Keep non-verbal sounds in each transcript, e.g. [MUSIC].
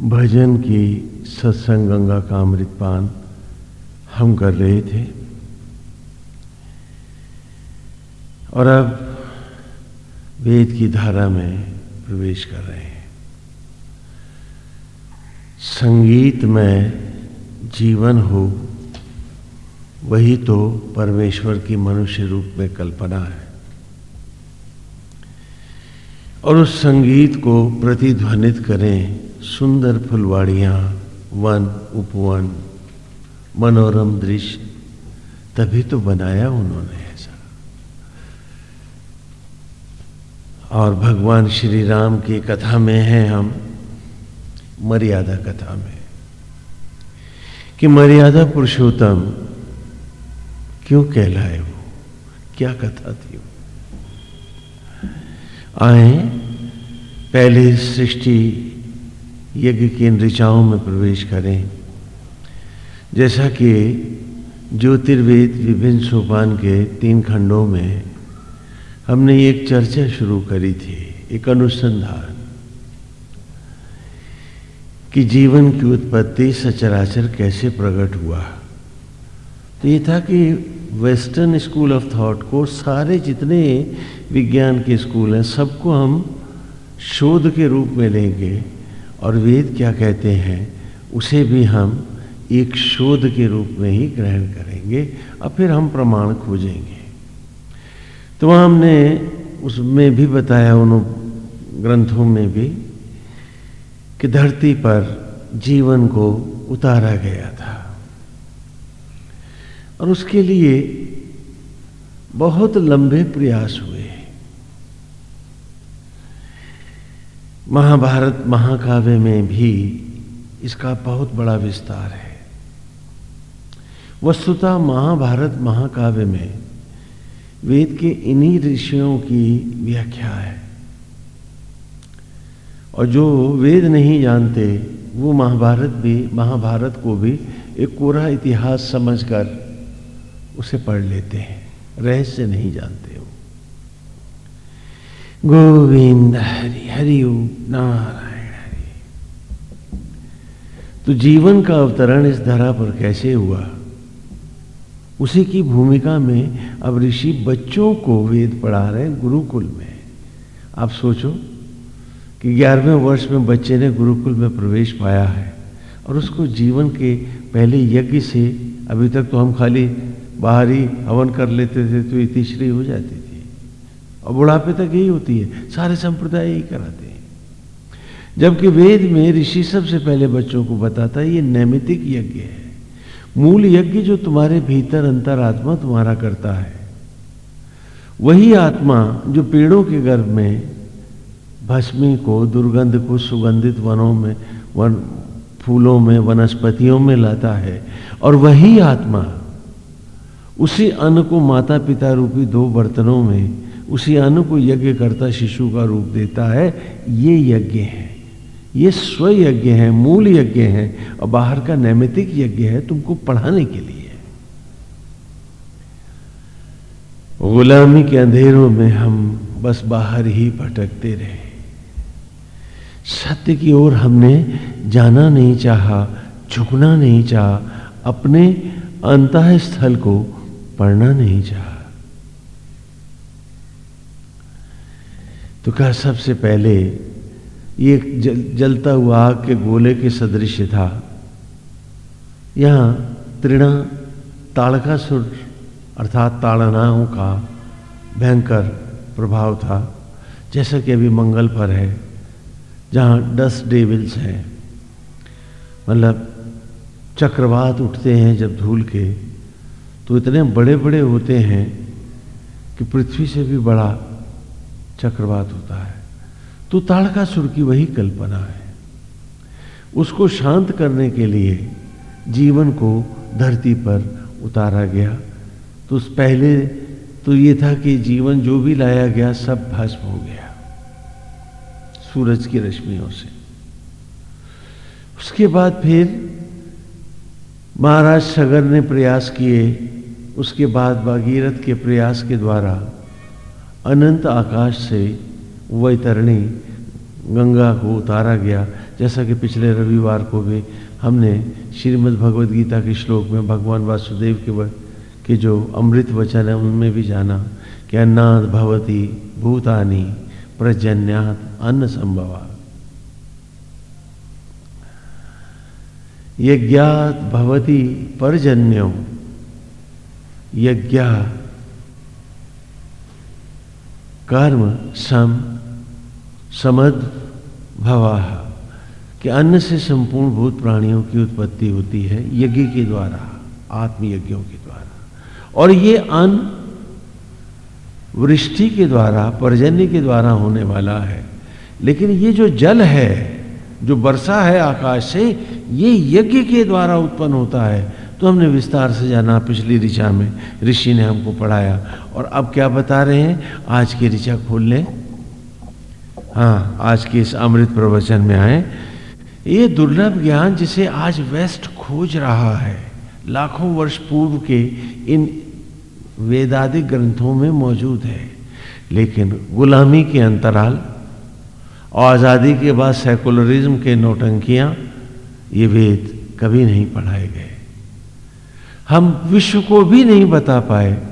भजन की सत्संग गंगा का अमृत पान हम कर रहे थे। और अब वेद की धारा में प्रवेश कर रहे हैं। संगीत में जीवन हो, वही तो परमेश्वर की मनुष्य रूप में कल्पना है। और उस संगीत को प्रतिध्वनित करें सुंदर फुलवाड़ियाँ, वन, उपवन, मनोरम दृश्य, तभी तो बनाया उन्होंने ऐसा। और भगवान श्री राम की कथा में हैं हम, मर्यादा कथा में। कि मर्यादा पुरुषोत्तम क्यों कहलाए वो? क्या कथा थी वो? आए, पहले सृष्टि यज्ञ की ऋचाओं में प्रवेश करें। जैसा कि ज्योतिर्वेद विभिन्न सोपान के तीन खंडों में हमने एक चर्चा शुरू करी थी, एक अनुसंधान, कि जीवन की उत्पत्ति सचराचर कैसे प्रकट हुआ। तो ये था कि वेस्टर्न स्कूल ऑफ़ थॉट को सारे जितने विज्ञान के स्कूल हैं, सबको हम शोध के रूप में लेंगे। और वेद क्या कहते हैं, उसे भी हम एक शोध के रूप में ही ग्रहण करेंगे और फिर हम प्रमाण खोजेंगे। तो हमने उसमें भी बताया, उन ग्रंथों में भी, कि धरती पर जीवन को उतारा गया था। और उसके लिए बहुत लंबे प्रयास हुए। महाभारत महाकाव्य में भी इसका बहुत बड़ा विस्तार है। वस्तुतः महाभारत महाकाव्य में वेद के इन्हीं ऋषियों की व्याख्या है। और जो वेद नहीं जानते, वो महाभारत भी, महाभारत को भी एक कोरा इतिहास समझकर उसे पढ़ लेते हैं। रहस्य नहीं जानते। गोविंद हरि हरि नारायण हरि। तो जीवन का अवतरण इस धरा पर कैसे हुआ? उसी की भूमिका में अब ऋषि बच्चों को वेद पढ़ा रहे हैं गुरुकुल में। आप सोचो कि ग्यारहवें वर्ष में बच्चे ने गुरुकुल में प्रवेश पाया है और उसको जीवन के पहले यज्ञ से, अभी तक तो हम खाली बाहरी हवन कर लेते थे तो इतिश्री हो जाती थी। और बुढ़ापे तक यही होती है। सारे संप्रदाय यही कराते हैं। जबकि वेद में ऋषि सबसे पहले बच्चों को बताता है, ये नैमितिक यज्ञ है। मूल यज्ञ जो तुम्हारे भीतर अंतरात्मा तुम्हारा करता है। वही आत्मा जो पेड़ों के गर्भ में, भस्मी को दुर्गंध को सुगंधित वनों में, वन फूलों में, वनस्पतियों में लाता है। और वही आत्मा, उसी अन्न को माता पिता रूपी दो बर्तनों में उसी अनु को यज्ञ करता शिशु का रूप देता है। ये यज्ञ है। ये स्व यज्ञ है, मूल यज्ञ है और बाहर का नैमितिक यज्ञ है तुमको पढ़ाने के लिए। गुलामी के अंधेरों में हम बस बाहर ही भटकते रहे। सत्य की ओर हमने जाना नहीं चाहा, झुकना नहीं चाहा, अपने अंत स्थल को पढ़ना नहीं चाहा। तो कहा सबसे पहले ये जल, जलता हुआ आग के गोले के सदृश था। यहाँ तृणा ताड़का सुर अर्थात ताड़नाओं का भयंकर प्रभाव था जैसा कि अभी मंगल पर है जहाँ डस्ट डेविल्स हैं। मतलब चक्रवात उठते हैं जब धूल के तो इतने बड़े बड़े होते हैं कि पृथ्वी से भी बड़ा चक्रवात होता है। तो ताड़कासुर की वही कल्पना है। उसको शांत करने के लिए जीवन को धरती पर उतारा गया। तो उस पहले तो ये था कि जीवन जो भी लाया गया सब भस्म हो गया। सूरज की रश्मियों से। उसके बाद फिर महाराज सगर ने प्रयास किए। उसके बाद भागीरथ के प्रयास के द्वारा अनंत आकाश से वैतरणी गंगा को उतारा गया। जैसा कि पिछले रविवार को भी हमने श्रीमद् भगवद गीता के श्लोक में भगवान वासुदेव के के जो अमृत वचन है, उनमें भी जाना। कि अन्नाद भवती भूतानी प्रजन्यात अन्न संभवा। यज्ञात भवती परजन्यो। यज्ञ कर्म सम, समद भवा कि अन्न से संपूर्ण भूत प्राणियों की उत्पत्ति होती है यज्ञ के द्वारा, आत्मयज्ञों के द्वारा। और ये अन्न वृष्टि के द्वारा, पर्जन्य के द्वारा होने वाला है। लेकिन ये जो जल है, जो वर्षा है आकाश से, ये यज्ञ के द्वारा उत्पन्न होता है। तो हमने विस्तार से जाना पिछली ऋचा में। ऋषि ने हमको पढ़ाया। और अब क्या बता रहे हैं? आज की ऋचा खोल लें। हाँ आज के इस अमृत प्रवचन में आए। ये दुर्लभ ज्ञान जिसे आज वेस्ट खोज रहा है, लाखों वर्ष पूर्व के इन वेदादिक ग्रंथों में मौजूद है। लेकिन गुलामी के अंतराल और आज़ादी के बाद सेकुलरिज्म के नोटंकियाँ, ये वेद कभी नहीं पढ़ाए गए। हम विश्व को भी नहीं बता पाए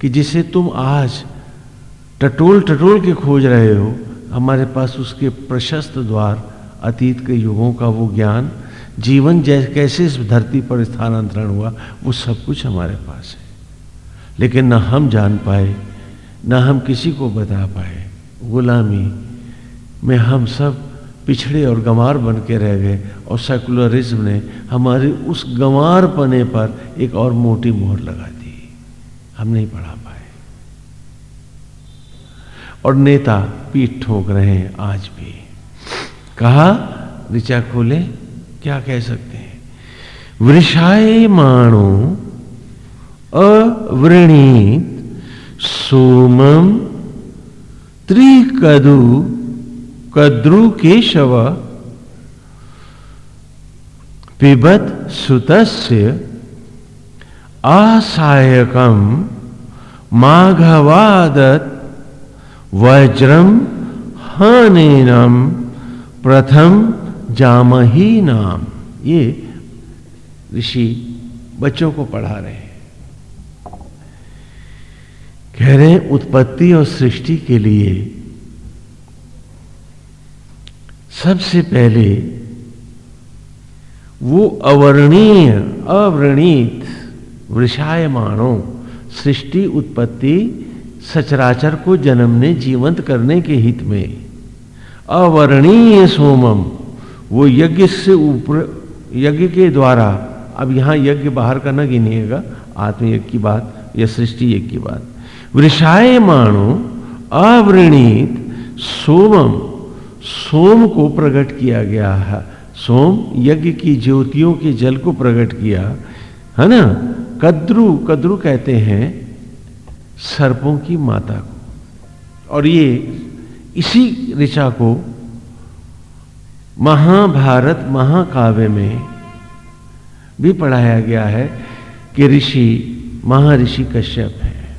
कि जिसे तुम आज टटोल टटोल के खोज रहे हो, हमारे पास उसके प्रशस्त द्वार, अतीत के युगों का वो ज्ञान, जीवन जैसे कैसे इस धरती पर स्थानांतरण हुआ, वो सब कुछ हमारे पास है। लेकिन ना हम जान पाए, ना हम किसी को बता पाए। गुलामी में हम सब पिछड़े और गंवार बन के रह गए और सेकुलरिज्म ने हमारे उस गंवार पने पर एक और मोटी मोहर लगा दी। हम नहीं पढ़ा पाए। और नेता पीठ ठोक रहे हैं आज भी। कहा, ऋचा खोले, क्या कह सकते हैं? वृषाए माणो अवृणीत सोमम त्रिकदु कद्रु केशव पिबत सुतस्य आसायकम माघवादत वज्रम हनेनम प्रथम जामही नाम ये ऋषि बच्चों को पढ़ा रहे हैं। कह रहे हैं, उत्पत्ति और सृष्टि के लिए सबसे पहले वो अवर्णीय, अव्रणीत वृषायमाणों सृष्टि उत्पत्ति सचराचर को जन्मने जीवंत करने के हित में, अवर्णीय सोमम वो यज्ञ से ऊपर, यज्ञ के द्वारा, अब यहाँ यज्ञ बाहर का न गिनिएगा, आत्मयज्ञ की बात या सृष्टि यज्ञ की बात। वृषाय अवृणीत सोमम सोम को प्रकट किया गया है। सोम यज्ञ की ज्योतियों के जल को प्रकट किया। है ना? कद्रु कद्रु कहते हैं सर्पों की माता को। और ये इसी ऋचा को महाभारत, महाकाव्य में भी पढ़ाया गया है कि ऋषि महर्षि कश्यप हैं।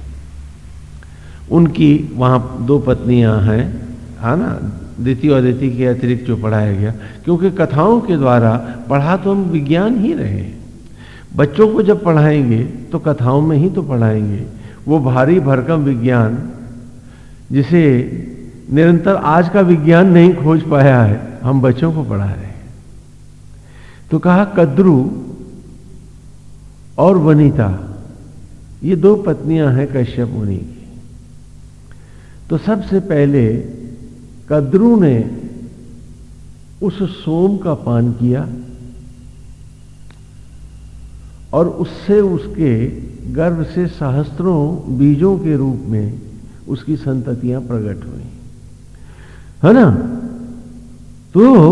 उनकी वहाँ दो पत्नियाँ हैं। है ना? द्वितीय और द्वितीय के अतिरिक्त जो पढ़ाया गया, क्योंकि कथाओं के द्वारा पढ़ा तो हम विज्ञान ही रहे। बच्चों को जब पढ़ाएँगे तो कथाओं में ही तो पढ़ाएँगे। वो भारी भरकम विज्ञान, जिसे निरंतर आज का विज्ञान नहीं खोज पाया है, हम बच्चों को पढ़ा रहे हैं। तो कहा, कद्रु और वनिता, ये दो पत्नियाँ हैं कश्यप मुनि की। तो सबसे पहले कद्रु ने उस सोम का पान किया और उससे उसके गर्भ से सहस्त्रों बीजों के रूप में उसकी संततियाँ प्रकट हुई। है ना? तो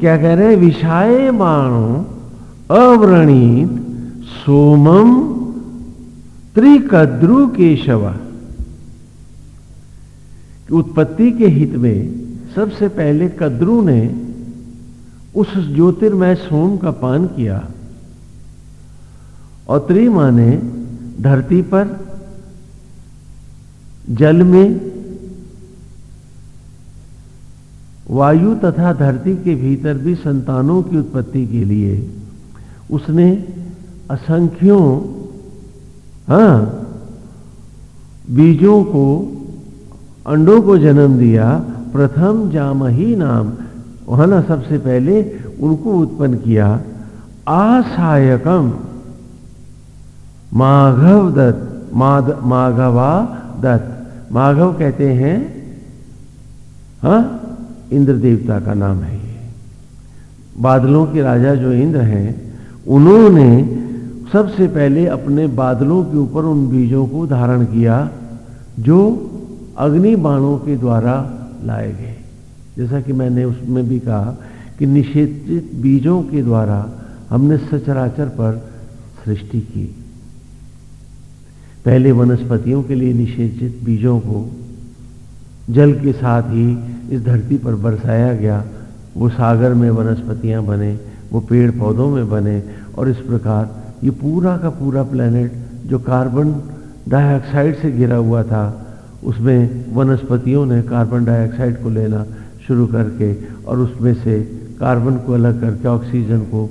क्या कह रहे हैं? विषाए माणो अव्रणीत सोमम त्रिकद्रु केशवा। उत्पत्ति के हित में सबसे पहले कद्रु ने उस ज्योतिर्मय सोम का पान किया और त्रिमा ने धरती पर जल में वायु तथा धरती के भीतर भी संतानों की उत्पत्ति के लिए उसने असंख्यों हाँ बीजों को अंडों को जन्म दिया, प्रथम जामही नाम। वहाँ ना सबसे पहले उनको उत्पन्न किया, आसायकम। माघव दत्त माघवा दत्त। माघव कहते हैं, हा इंद्र देवता का नाम है ये। बादलों के राजा जो इंद्र हैं, उन्होंने सबसे पहले अपने बादलों के ऊपर उन बीजों को धारण किया, जो अग्नि बाणों के द्वारा लाए गए। जैसा कि मैंने उसमें भी कहा कि निषेधित बीजों के द्वारा हमने सचराचर पर सृष्टि की। पहले वनस्पतियों के लिए निषेधित बीजों को जल के साथ ही इस धरती पर बरसाया गया। वो सागर में वनस्पतियाँ बने, वो पेड़ पौधों में बने और इस प्रकार ये पूरा का पूरा प्लेनेट जो कार्बन डाइऑक्साइड से घिरा हुआ था उसमें वनस्पतियों ने कार्बन डाइऑक्साइड को लेना शुरू करके और उसमें से कार्बन को अलग करके ऑक्सीजन को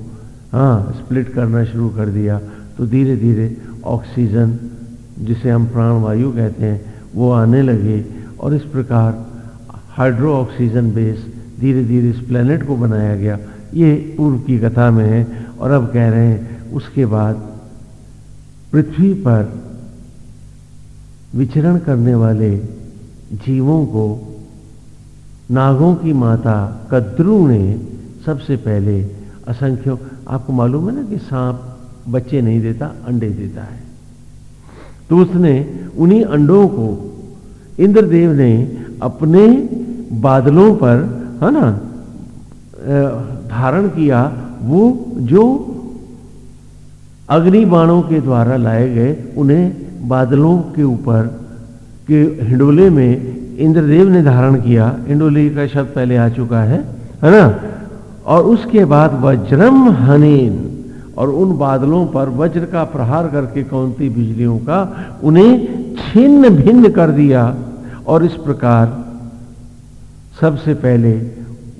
हाँ स्प्लिट करना शुरू कर दिया तो धीरे धीरे ऑक्सीजन जिसे हम प्राणवायु कहते हैं, वो आने लगे और इस प्रकार हाइड्रो ऑक्सीजन बेस धीरे धीरे इस प्लेनेट को बनाया गया। ये पूर्व की कथा में है और अब कह रहे हैं, उसके बाद पृथ्वी पर विचरण करने वाले जीवों को नागों की माता कद्रू ने सबसे पहले असंख्य, आपको मालूम है ना कि सांप बच्चे नहीं देता, अंडे देता है। तो उसने उन्हीं अंडों को, इंद्रदेव ने अपने बादलों पर, है ना धारण किया, वो जो अग्नि बाणों के द्वारा लाए गए, उन्हें बादलों के ऊपर के हिंडोले में इंद्रदेव ने धारण किया। हिंडोले का शब्द पहले आ चुका है है ना? और उसके बाद वज्रम हनेन, और उन बादलों पर वज्र का प्रहार करके कौनती बिजलियों का, उन्हें छिन्न भिन्न कर दिया। और इस प्रकार सबसे पहले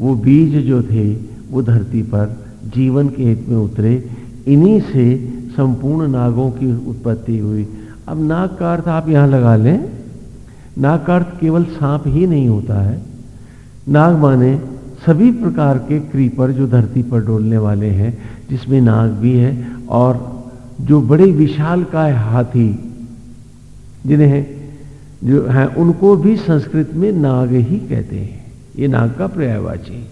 वो बीज जो थे, वो धरती पर जीवन के हित में उतरे। इन्हीं से संपूर्ण नागों की उत्पत्ति हुई। अब नाग का अर्थ आप यहाँ लगा लें। नाग का अर्थ केवल सांप ही नहीं होता है। नाग माने सभी प्रकार के क्रीपर जो धरती पर डोलने वाले हैं, जिसमें नाग भी है और जो बड़े विशाल का हाथी जिन्हें जो है, उनको भी संस्कृत में नाग ही कहते हैं। ये नाग का पर्यायवाची।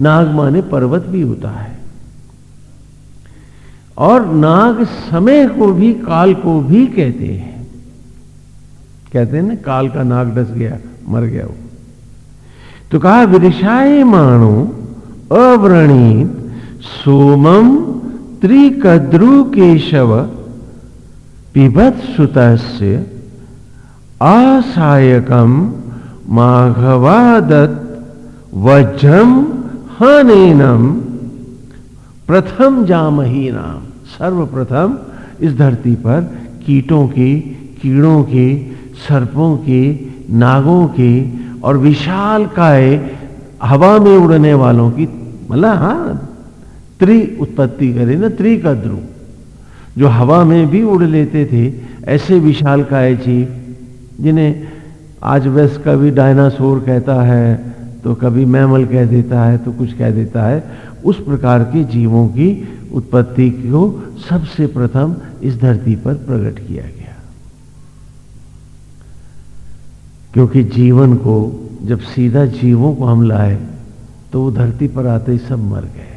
नाग माने पर्वत भी होता है। और नाग समय को भी, काल को भी कहते हैं। कहते हैं ना, काल का नाग डस गया, मर गया वो। तो कहा विदिशाए माणो अव्रणीत सोमम त्रिकद्रु केशव पिबत सुत आसायकम माघवादत वज्रम हनेनम प्रथम जामही नाम, सर्वप्रथम इस धरती पर कीटों की, कीड़ों की, सर्पों की, नागों की और विशाल काय हवा में उड़ने वालों की मतलब हाँ त्रि उत्पत्ति करे ना, त्रिकद्रु, जो हवा में भी उड़ लेते थे, ऐसे विशाल काय जीव, जिन्हें आज वैस कभी डायनासोर कहता है तो कभी मैमल कह देता है तो कुछ कह देता है। उस प्रकार के जीवों की उत्पत्ति को सबसे प्रथम इस धरती पर प्रकट किया गया। क्योंकि जीवन को, जब सीधा जीवों को हम लाए तो वो धरती पर आते ही सब मर गए।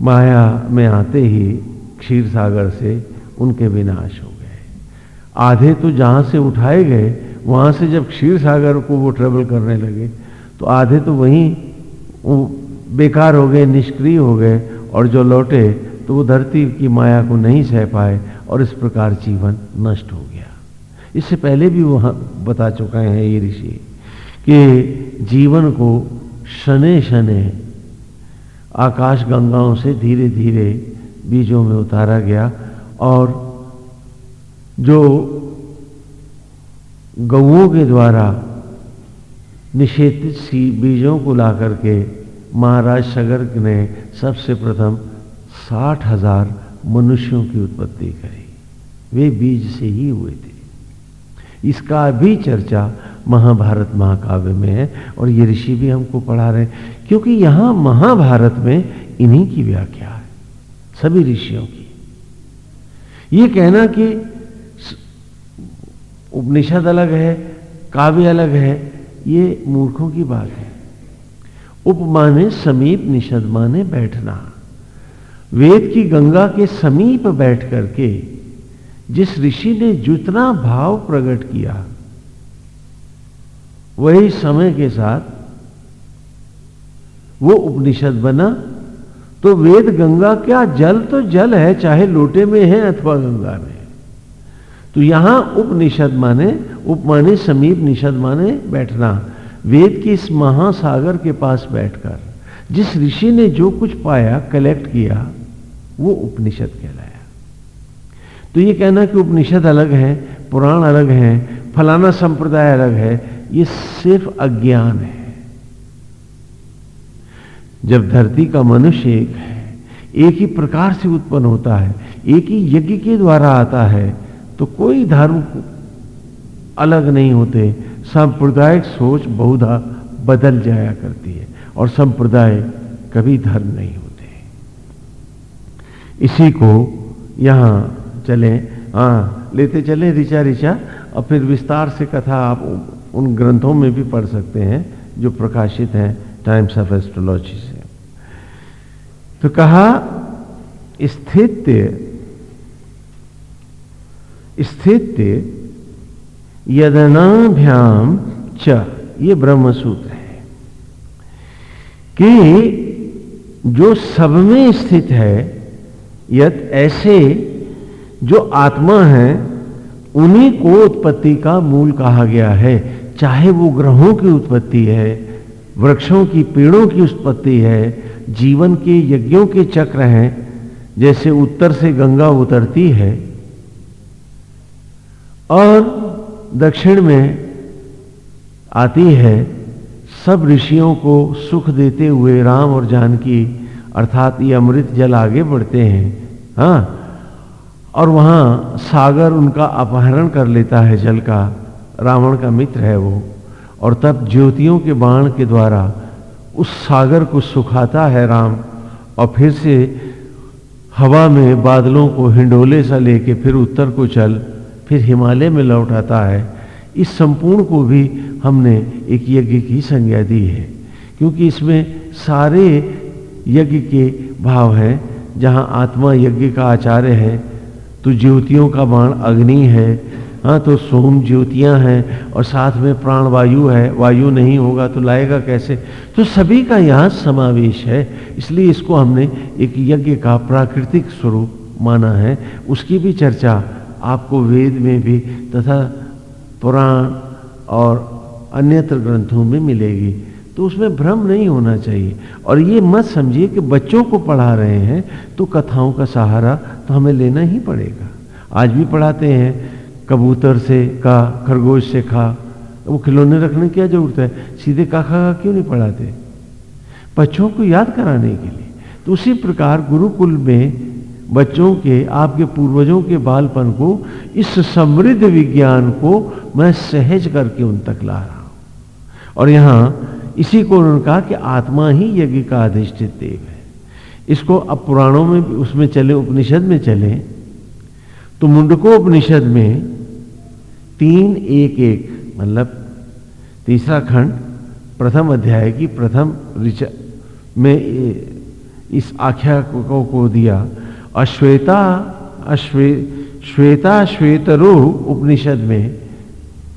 माया में आते ही क्षीर सागर से उनके विनाश हो गए। आधे तो जहाँ से उठाए गए वहाँ से जब क्षीर सागर को वो ट्रेवल करने लगे तो आधे तो वहीं बेकार हो गए, निष्क्रिय हो गए, और जो लौटे तो वो धरती की माया को नहीं सह पाए, और इस प्रकार जीवन नष्ट हो गया। इससे पहले भी वहाँ बता चुका है ये ऋषि, कि जीवन को शने शने आकाश गंगाओं से धीरे धीरे बीजों में उतारा गया, और जो गौओं के द्वारा निषेधित सी बीजों को ला करके महाराज सगर ने सबसे प्रथम साठ हज़ार मनुष्यों की उत्पत्ति करी। वे बीज से ही हुए थे। इसका भी चर्चा महाभारत महाकाव्य में है और ये ऋषि भी हमको पढ़ा रहे हैं, क्योंकि यहाँ महाभारत में इन्हीं की व्याख्या है, सभी ऋषियों की। ये कहना कि उपनिषद अलग है, काव्य अलग है, ये मूर्खों की बात है। उपमाने समीप निषद माने बैठना। वेद की गंगा के समीप बैठ करके जिस ऋषि ने जितना भाव प्रकट किया, वही समय के साथ वो उपनिषद बना। तो वेद गंगा क्या जल तो जल है, चाहे लोटे में है अथवा गंगा में। तो यहाँ उपनिषद माने, उपमाने समीप निषद माने बैठना। वेद के इस महासागर के पास बैठकर, जिस ऋषि ने जो कुछ पाया कलेक्ट किया, वो उपनिषद कहलाया। तो ये कहना कि उपनिषद अलग है, पुराण अलग है, फलाना संप्रदाय अलग है, ये सिर्फ़ अज्ञान है। जब धरती का मनुष्य एक है, एक ही प्रकार से उत्पन्न होता है, एक ही यज्ञ के द्वारा आता है तो कोई धर्म अलग नहीं होते। सांप्रदायिक सोच बहुधा बदल जाया करती है और संप्रदाय कभी धर्म नहीं होते। इसी को यहाँ चले। हाँ लेते चले ऋचा ऋचा, और फिर विस्तार से कथा आप उन ग्रंथों में भी पढ़ सकते हैं जो प्रकाशित हैं टाइम्स ऑफ़ एस्ट्रोलॉजी से। तो कहा स्थित स्थित यदनाभ्याम च। ये ब्रह्म सूत्र है कि जो सब में स्थित है यद ऐसे जो आत्मा है, उन्हीं को उत्पत्ति का मूल कहा गया है। चाहे वो ग्रहों की उत्पत्ति है, वृक्षों की, पेड़ों की उत्पत्ति है, जीवन के यज्ञों के चक्र हैं, जैसे उत्तर से गंगा उतरती है और दक्षिण में आती है, सब ऋषियों को सुख देते हुए राम और जानकी, अर्थात ये अमृत जल आगे बढ़ते हैं। हाँ और वहाँ सागर उनका अपहरण कर लेता है जल का, रावण का मित्र है वो। और तब ज्योतियों के बाण के द्वारा उस सागर को सुखाता है राम, और फिर से हवा में बादलों को हिंडोले सा लेके फिर उत्तर को चल फिर हिमालय में लौट आता है। इस संपूर्ण को भी हमने एक यज्ञ की संज्ञा दी है, क्योंकि इसमें सारे यज्ञ के भाव हैं। जहाँ आत्मा यज्ञ का आचार्य है तो ज्योतियों का बाण अग्नि है हाँ तो सोम ज्योतियाँ हैं और साथ में प्राण वायु है, वायु नहीं होगा तो लाएगा कैसे? तो सभी का यहाँ समावेश है, इसलिए इसको हमने एक यज्ञ का प्राकृतिक स्वरूप माना है। उसकी भी चर्चा आपको वेद में भी तथा पुराण और अन्यत्र ग्रंथों में मिलेगी। तो उसमें भ्रम नहीं होना चाहिए। और ये मत समझिए कि बच्चों को पढ़ा रहे हैं तो कथाओं का सहारा तो हमें लेना ही पड़ेगा। आज भी पढ़ाते हैं, कबूतर से का, खरगोश से खा। वो खिलौने रखने की क्या ज़रूरत है? सीधे का खा क्यों नहीं पढ़ाते? बच्चों को याद कराने के लिए। तो उसी प्रकार गुरुकुल में बच्चों के आपके पूर्वजों के बालपन को इस समृद्ध विज्ञान को मैं सहज करके उन तक ला रहा हूँ। और यहाँ इसी को उन्होंने कहा कि आत्मा ही यज्ञ का अधिष्ठित देव है। इसको अब पुराणों में भी उसमें चले उपनिषद में चले तो मुंडको उपनिषद में तीन एक एक मतलब तीसरा खंड प्रथम अध्याय की प्रथम ऋचा में इस आख्या को, को दिया अश्वेता, अश्वे, श्वेता, श्वेतरु उपनिषद में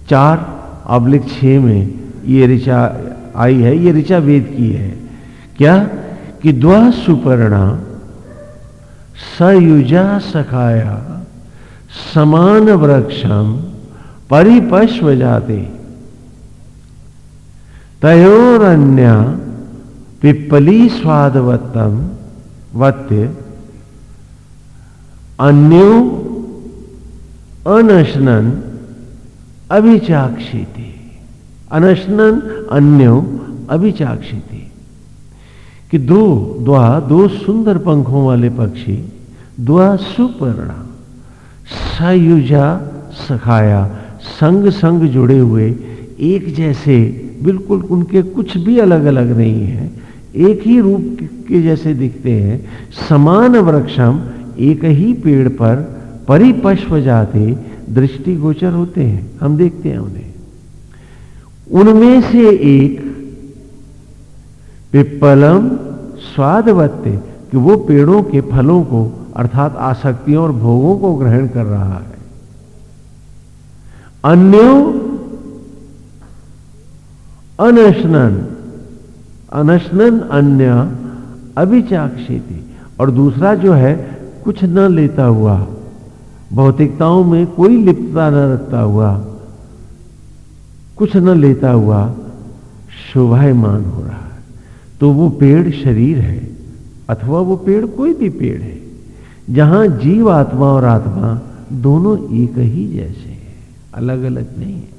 चार, अब्लिक छ में ये ऋचा आई है, ये ऋचा वेद की है। क्या? कि द्वा सुपर्णा, सयुजा सखाया, समान वृक्षम, परिपश्व जाते। तयोरन्य, पिप्पली स्वादवत्तम वत्य अन्यो अनशनन अभिचाक्षी अनशनन अन्यो अभिचाक्षिति। कि दो, द्वा, दो सुंदर पंखों वाले पक्षी, द्वा सुपर्णा, सयुजा, सखाया, संग संग जुड़े हुए, एक जैसे, बिल्कुल उनके कुछ भी अलग अलग नहीं है, एक ही रूप के जैसे दिखते हैं, समान वृक्षम एक ही पेड़ पर परिपश्व जाते दृष्टिगोचर होते हैं। हम देखते हैं उन्हें। उनमें से एक पिप्पलम स्वादवत्य कि वो पेड़ों के फलों को, अर्थात आसक्तियों और भोगों को ग्रहण कर रहा है। अन्यो अनशनन अनशनन अन्य अभिचाक्षेती और दूसरा जो है कुछ न लेता हुआ, भौतिकताओं में कोई लिप्तता न रखता हुआ, कुछ न लेता हुआ शोभायमान हो रहा है। तो वो पेड़ शरीर है, अथवा वो पेड़ कोई भी पेड़ है, जहाँ जीव, आत्मा और आत्मा दोनों एक ही जैसे हैं अलग अलग नहीं है।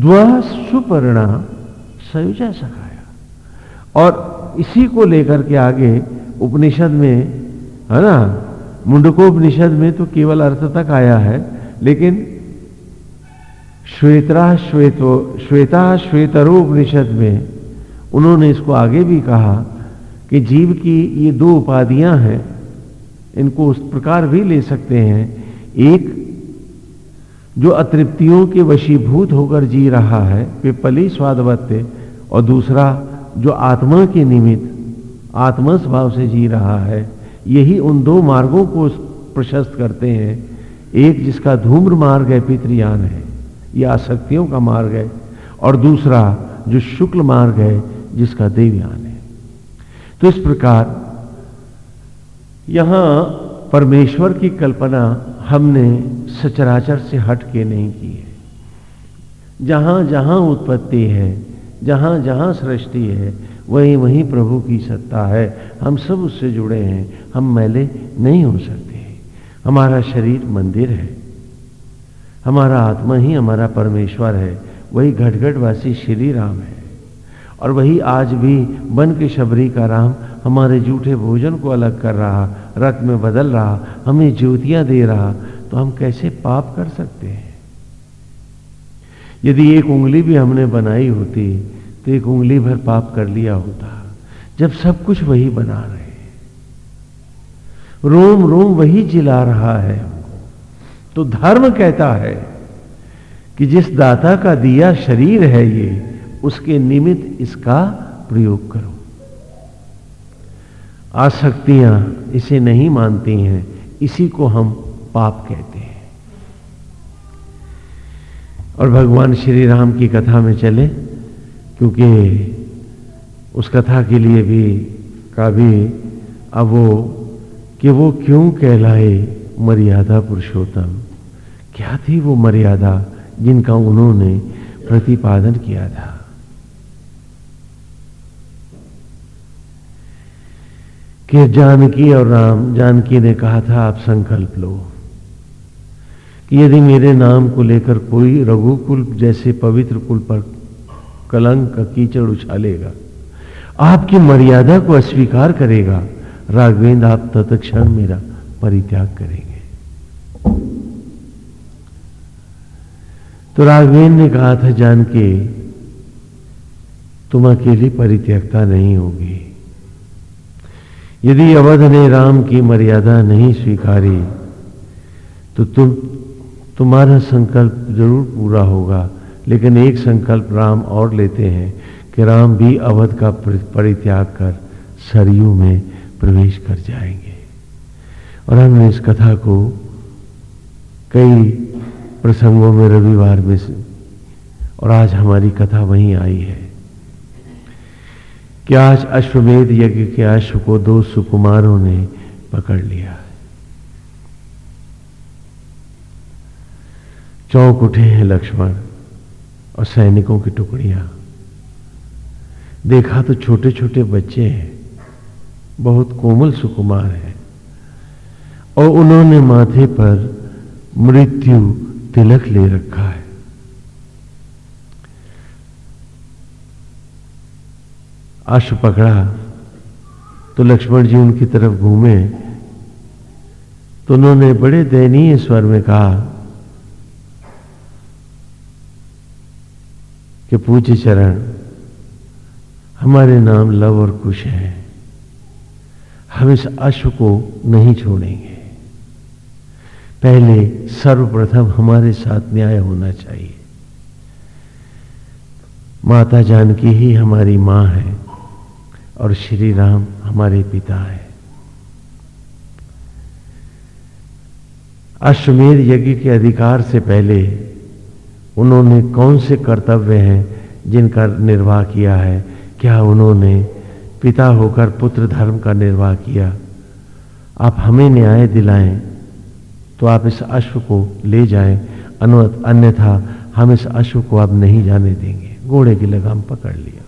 द्वा सुपर्णा सयुजा सखाया। और इसी को लेकर के आगे उपनिषद में है ना? मुंडकोपनिषद में तो केवल अर्थ तक आया है, लेकिन श्वेतरा श्वेतो, श्वेता श्वेतरो उपनिषद में उन्होंने इसको आगे भी कहा कि जीव की ये दो उपाधियाँ हैं, इनको उस प्रकार भी ले सकते हैं। एक, जो अतृप्तियों के वशीभूत होकर जी रहा है पिपली स्वादवत्य और दूसरा, जो आत्मा के निमित्त आत्मा स्वभाव से जी रहा है। यही उन दो मार्गों को प्रशस्त करते हैं। एक जिसका धूम्र मार्ग है, पितृयान है यह आसक्तियों का मार्ग है, और दूसरा जो शुक्ल मार्ग है, जिसका देवयान है। तो इस प्रकार यहाँ परमेश्वर की कल्पना हमने सचराचर से हट के नहीं की है। जहाँ जहाँ उत्पत्ति है, जहाँ जहाँ सृष्टि है वहीं, वही प्रभु की सत्ता है। हम सब उससे जुड़े हैं। हम मैले नहीं हो सकते। हमारा शरीर मंदिर है। हमारा आत्मा ही हमारा परमेश्वर है। वही घटघटवासी श्री राम है। और वही आज भी बन के शबरी का राम हमारे जूठे भोजन को अलग कर रहा, रक्त में बदल रहा, हमें ज्योतियाँ दे रहा तो हम कैसे पाप कर सकते हैं? यदि एक उंगली भी हमने बनाई होती तो एक उंगली भर पाप कर लिया होता, जब सब कुछ वही बना रहे। रोम रोम वही जिला रहा है हमको। तो धर्म कहता है कि जिस दाता का दिया शरीर है ये, उसके निमित्त इसका प्रयोग करो। आसक्तियाँ इसे नहीं मानती हैं, इसी को हम पाप कहते हैं। और भगवान श्री राम की कथा में चले क्योंकि उस कथा के लिए भी का भी अब वो कि वो क्यों कहलाए मर्यादा पुरुषोत्तम? क्या थी वो मर्यादा जिनका उन्होंने प्रतिपादन किया था? कि जानकी और राम, जानकी ने कहा था, आप संकल्प लो। कि यदि मेरे नाम को लेकर कोई रघुकुल जैसे पवित्र कुल पर कलंक का कीचड़ उछालेगा। आपकी मर्यादा को अस्वीकार करेगा। राघवेंद्र, आप तत्क्षण मेरा परित्याग करेंगे। तो राघवेंद्र ने कहा था जान के तुम अकेली परित्यक्ता नहीं होगी। यदि अवध ने राम की मर्यादा नहीं स्वीकारी तो तुम, तुम्हारा संकल्प ज़रूर पूरा होगा। लेकिन एक संकल्प राम और लेते हैं कि राम भी अवध का परित्याग कर सरयू में प्रवेश कर जाएँगे। और हमने इस कथा को कई प्रसंगों में रविवार में से, और आज हमारी कथा वहीं आई है। कि आज अश्वमेध यज्ञ के अश्व को दो सुकुमारों ने पकड़ लिया। चौक उठे हैं लक्ष्मण। और सैनिकों की टुकड़ियाँ। देखा तो छोटे छोटे बच्चे हैं, बहुत कोमल सुकुमार हैं, और उन्होंने माथे पर मृत्यु तिलक ले रखा है। अश्व पकड़ा तो लक्ष्मण जी उनकी तरफ़ घूमे तो उन्होंने बड़े दयनीय स्वर में कहा कि पूज्य चरण, हमारे नाम लव और कुश है। हम इस अश्व को नहीं छोड़ेंगे। पहले सर्वप्रथम हमारे साथ न्याय होना चाहिए। माता जानकी ही हमारी माँ है और श्री राम हमारे पिता है। अश्वमेध यज्ञ के अधिकार से पहले उन्होंने कौन से कर्तव्य हैं जिनका निर्वाह किया है? क्या उन्होंने पिता होकर पुत्र धर्म का निर्वाह किया? आप हमें न्याय दिलाएँ तो आप इस अश्व को ले जाएँ। अन्यथा हम इस अश्व को आप नहीं जाने देंगे। घोड़े की लगाम पकड़ लिया।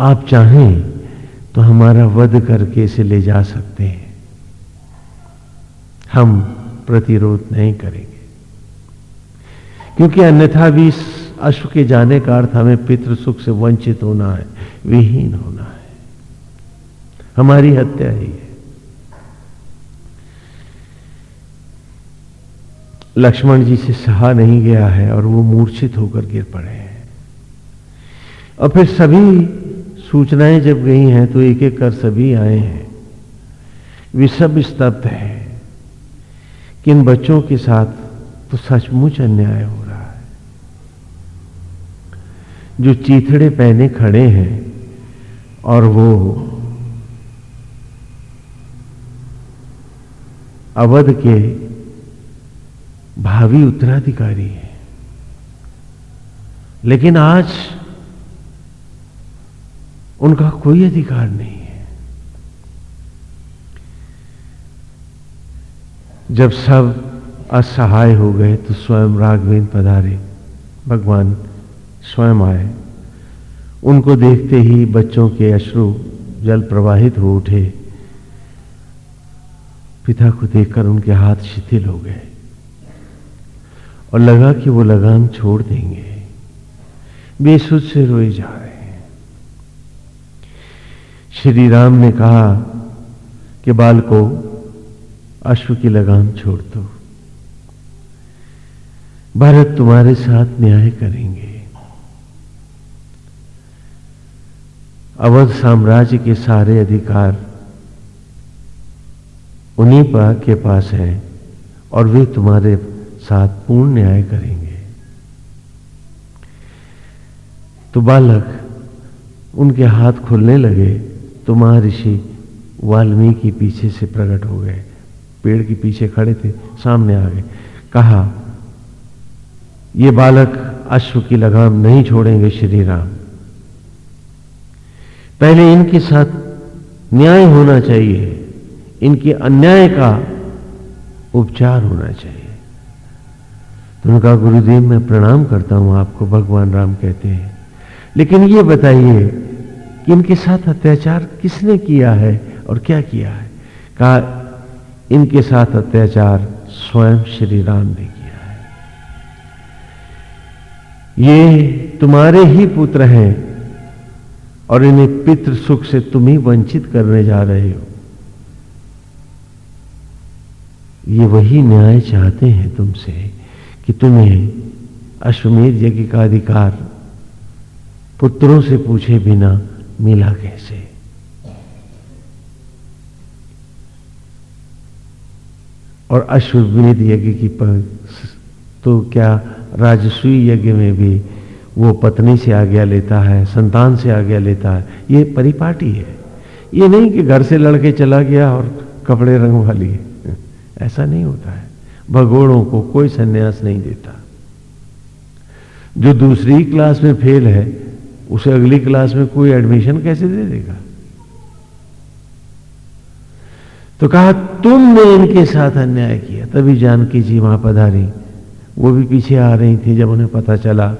आप चाहें तो हमारा वध करके इसे ले जा सकते हैं। हम प्रतिरोध नहीं करेंगे। क्योंकि अन्यथा भी इस अश्व के जाने का अर्थ हमें पितृ सुख से वंचित होना है, विहीन होना है। हमारी हत्या ही है। लक्ष्मण जी से सहा नहीं गया है और वो मूर्छित होकर गिर पड़े हैं। और फिर सभी सूचनाएँ जब गई हैं तो एक एक कर सभी आए हैं। वे सब स्तब्ध है कि इन बच्चों के साथ तो सचमुच अन्याय हो रहा है जो चीथड़े पहने खड़े हैं और वो अवध के भावी उत्तराधिकारी है। लेकिन आज उनका कोई अधिकार नहीं है। जब सब असहाय हो गए तो स्वयं राघवेंद्र पधारे। भगवान स्वयं आए। उनको देखते ही बच्चों के अश्रु जल प्रवाहित हो उठे। पिता को देखकर उनके हाथ शिथिल हो गए और लगा कि वो लगाम छोड़ देंगे। बेसुध से रोए जा रहे हैं श्री राम ने कहा कि बाल को अश्व की लगाम छोड़ दो। भरत तुम्हारे साथ न्याय करेंगे। अवध साम्राज्य के सारे अधिकार उन्हीं पा के पास है और वे तुम्हारे साथ पूर्ण न्याय करेंगे। तो बालक उनके हाथ खुलने लगे तो महर्षि वाल्मीकि पीछे से प्रकट हो गए। पेड़ के पीछे खड़े थे, सामने आ गए। कहा, ये बालक अश्व की लगाम नहीं छोड़ेंगे श्री राम। पहले इनके साथ न्याय होना चाहिए। इनके अन्याय का उपचार होना चाहिए। तो उनका गुरुदेव, मैं प्रणाम करता हूँ, आपको भगवान राम कहते हैं। लेकिन ये बताइए कि इनके साथ अत्याचार किसने किया है और क्या किया है? कहा, इनके साथ अत्याचार स्वयं श्री राम ने किया है। ये तुम्हारे ही पुत्र हैं और इन्हें पितृ सुख से तुम ही वंचित करने जा रहे हो। ये वही न्याय चाहते हैं तुमसे कि तुम्हें अश्वमेध यज्ञ का अधिकार पुत्रों से पूछे बिना मिला कैसे? और अश्वमेध यज्ञ की तो क्या राजस्वी यज्ञ में भी वो पत्नी से आज्ञा लेता है, संतान से आज्ञा लेता है। ये परिपाटी है। ये नहीं कि घर से लड़के चला गया और कपड़े रंग वाली ऐसा नहीं होता है। भगोड़ों को कोई संन्यास नहीं देता। जो दूसरी क्लास में फेल है, उसे अगली क्लास में कोई एडमिशन कैसे दे देगा? तो कहा, तुमने इनके साथ अन्याय किया। तभी जानकी जी वहाँ पधारी वो भी पीछे आ रही थी जब उन्हें पता चला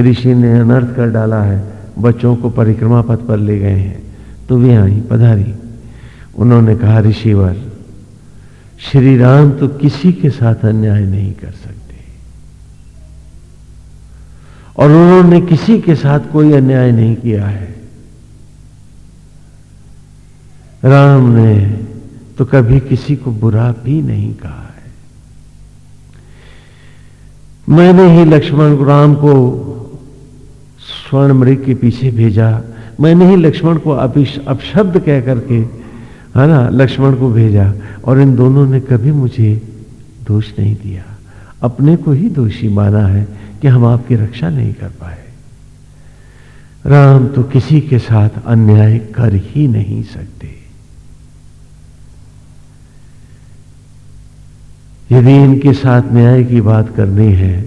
ऋषि ने अनर्थ कर डाला है, बच्चों को परिक्रमा पथ पर ले गए हैं। तो वे आई पधारी। उन्होंने कहा, ऋषिवर श्री राम तो किसी के साथ अन्याय नहीं कर सकते। और उन्होंने किसी के साथ कोई अन्याय नहीं किया है। राम ने तो कभी किसी को बुरा भी नहीं कहा है। मैंने ही लक्ष्मण राम को स्वर्ण मृग के पीछे भेजा। मैंने ही लक्ष्मण को अपशब्द कह करके, है ना, लक्ष्मण को भेजा और इन दोनों ने कभी मुझे दोष नहीं दिया। अपने को ही दोषी माना है कि हम आपकी रक्षा नहीं कर पाए। राम तो किसी के साथ अन्याय कर ही नहीं सकते। यदि इनके साथ न्याय की बात करनी है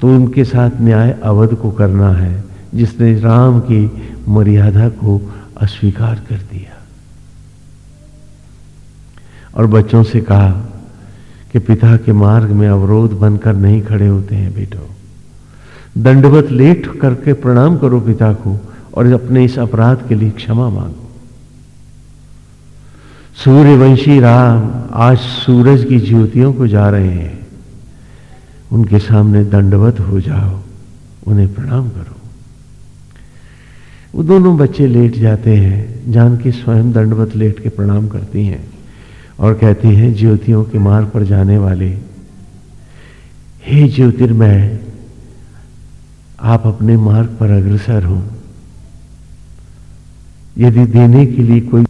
तो उनके साथ न्याय अवध को करना है। जिसने राम की मर्यादा को अस्वीकार कर दिया। और बच्चों से कहा कि पिता के मार्ग में अवरोध बनकर नहीं खड़े होते हैं बेटो। दंडवत लेट करके प्रणाम करो पिता को और अपने इस अपराध के लिए क्षमा मांगो। सूर्यवंशी राम आज सूरज की ज्योतियों को जा रहे हैं। उनके सामने दंडवत हो जाओ, उन्हें प्रणाम करो। वो दोनों बच्चे लेट जाते हैं, जानकी स्वयं दंडवत लेट के प्रणाम करती हैं और कहती हैं, ज्योतियों के मार्ग पर जाने वाले, हे ज्योतिर्मय, आप अपने मार्ग पर अग्रसर हो। यदि देने के लिए कोई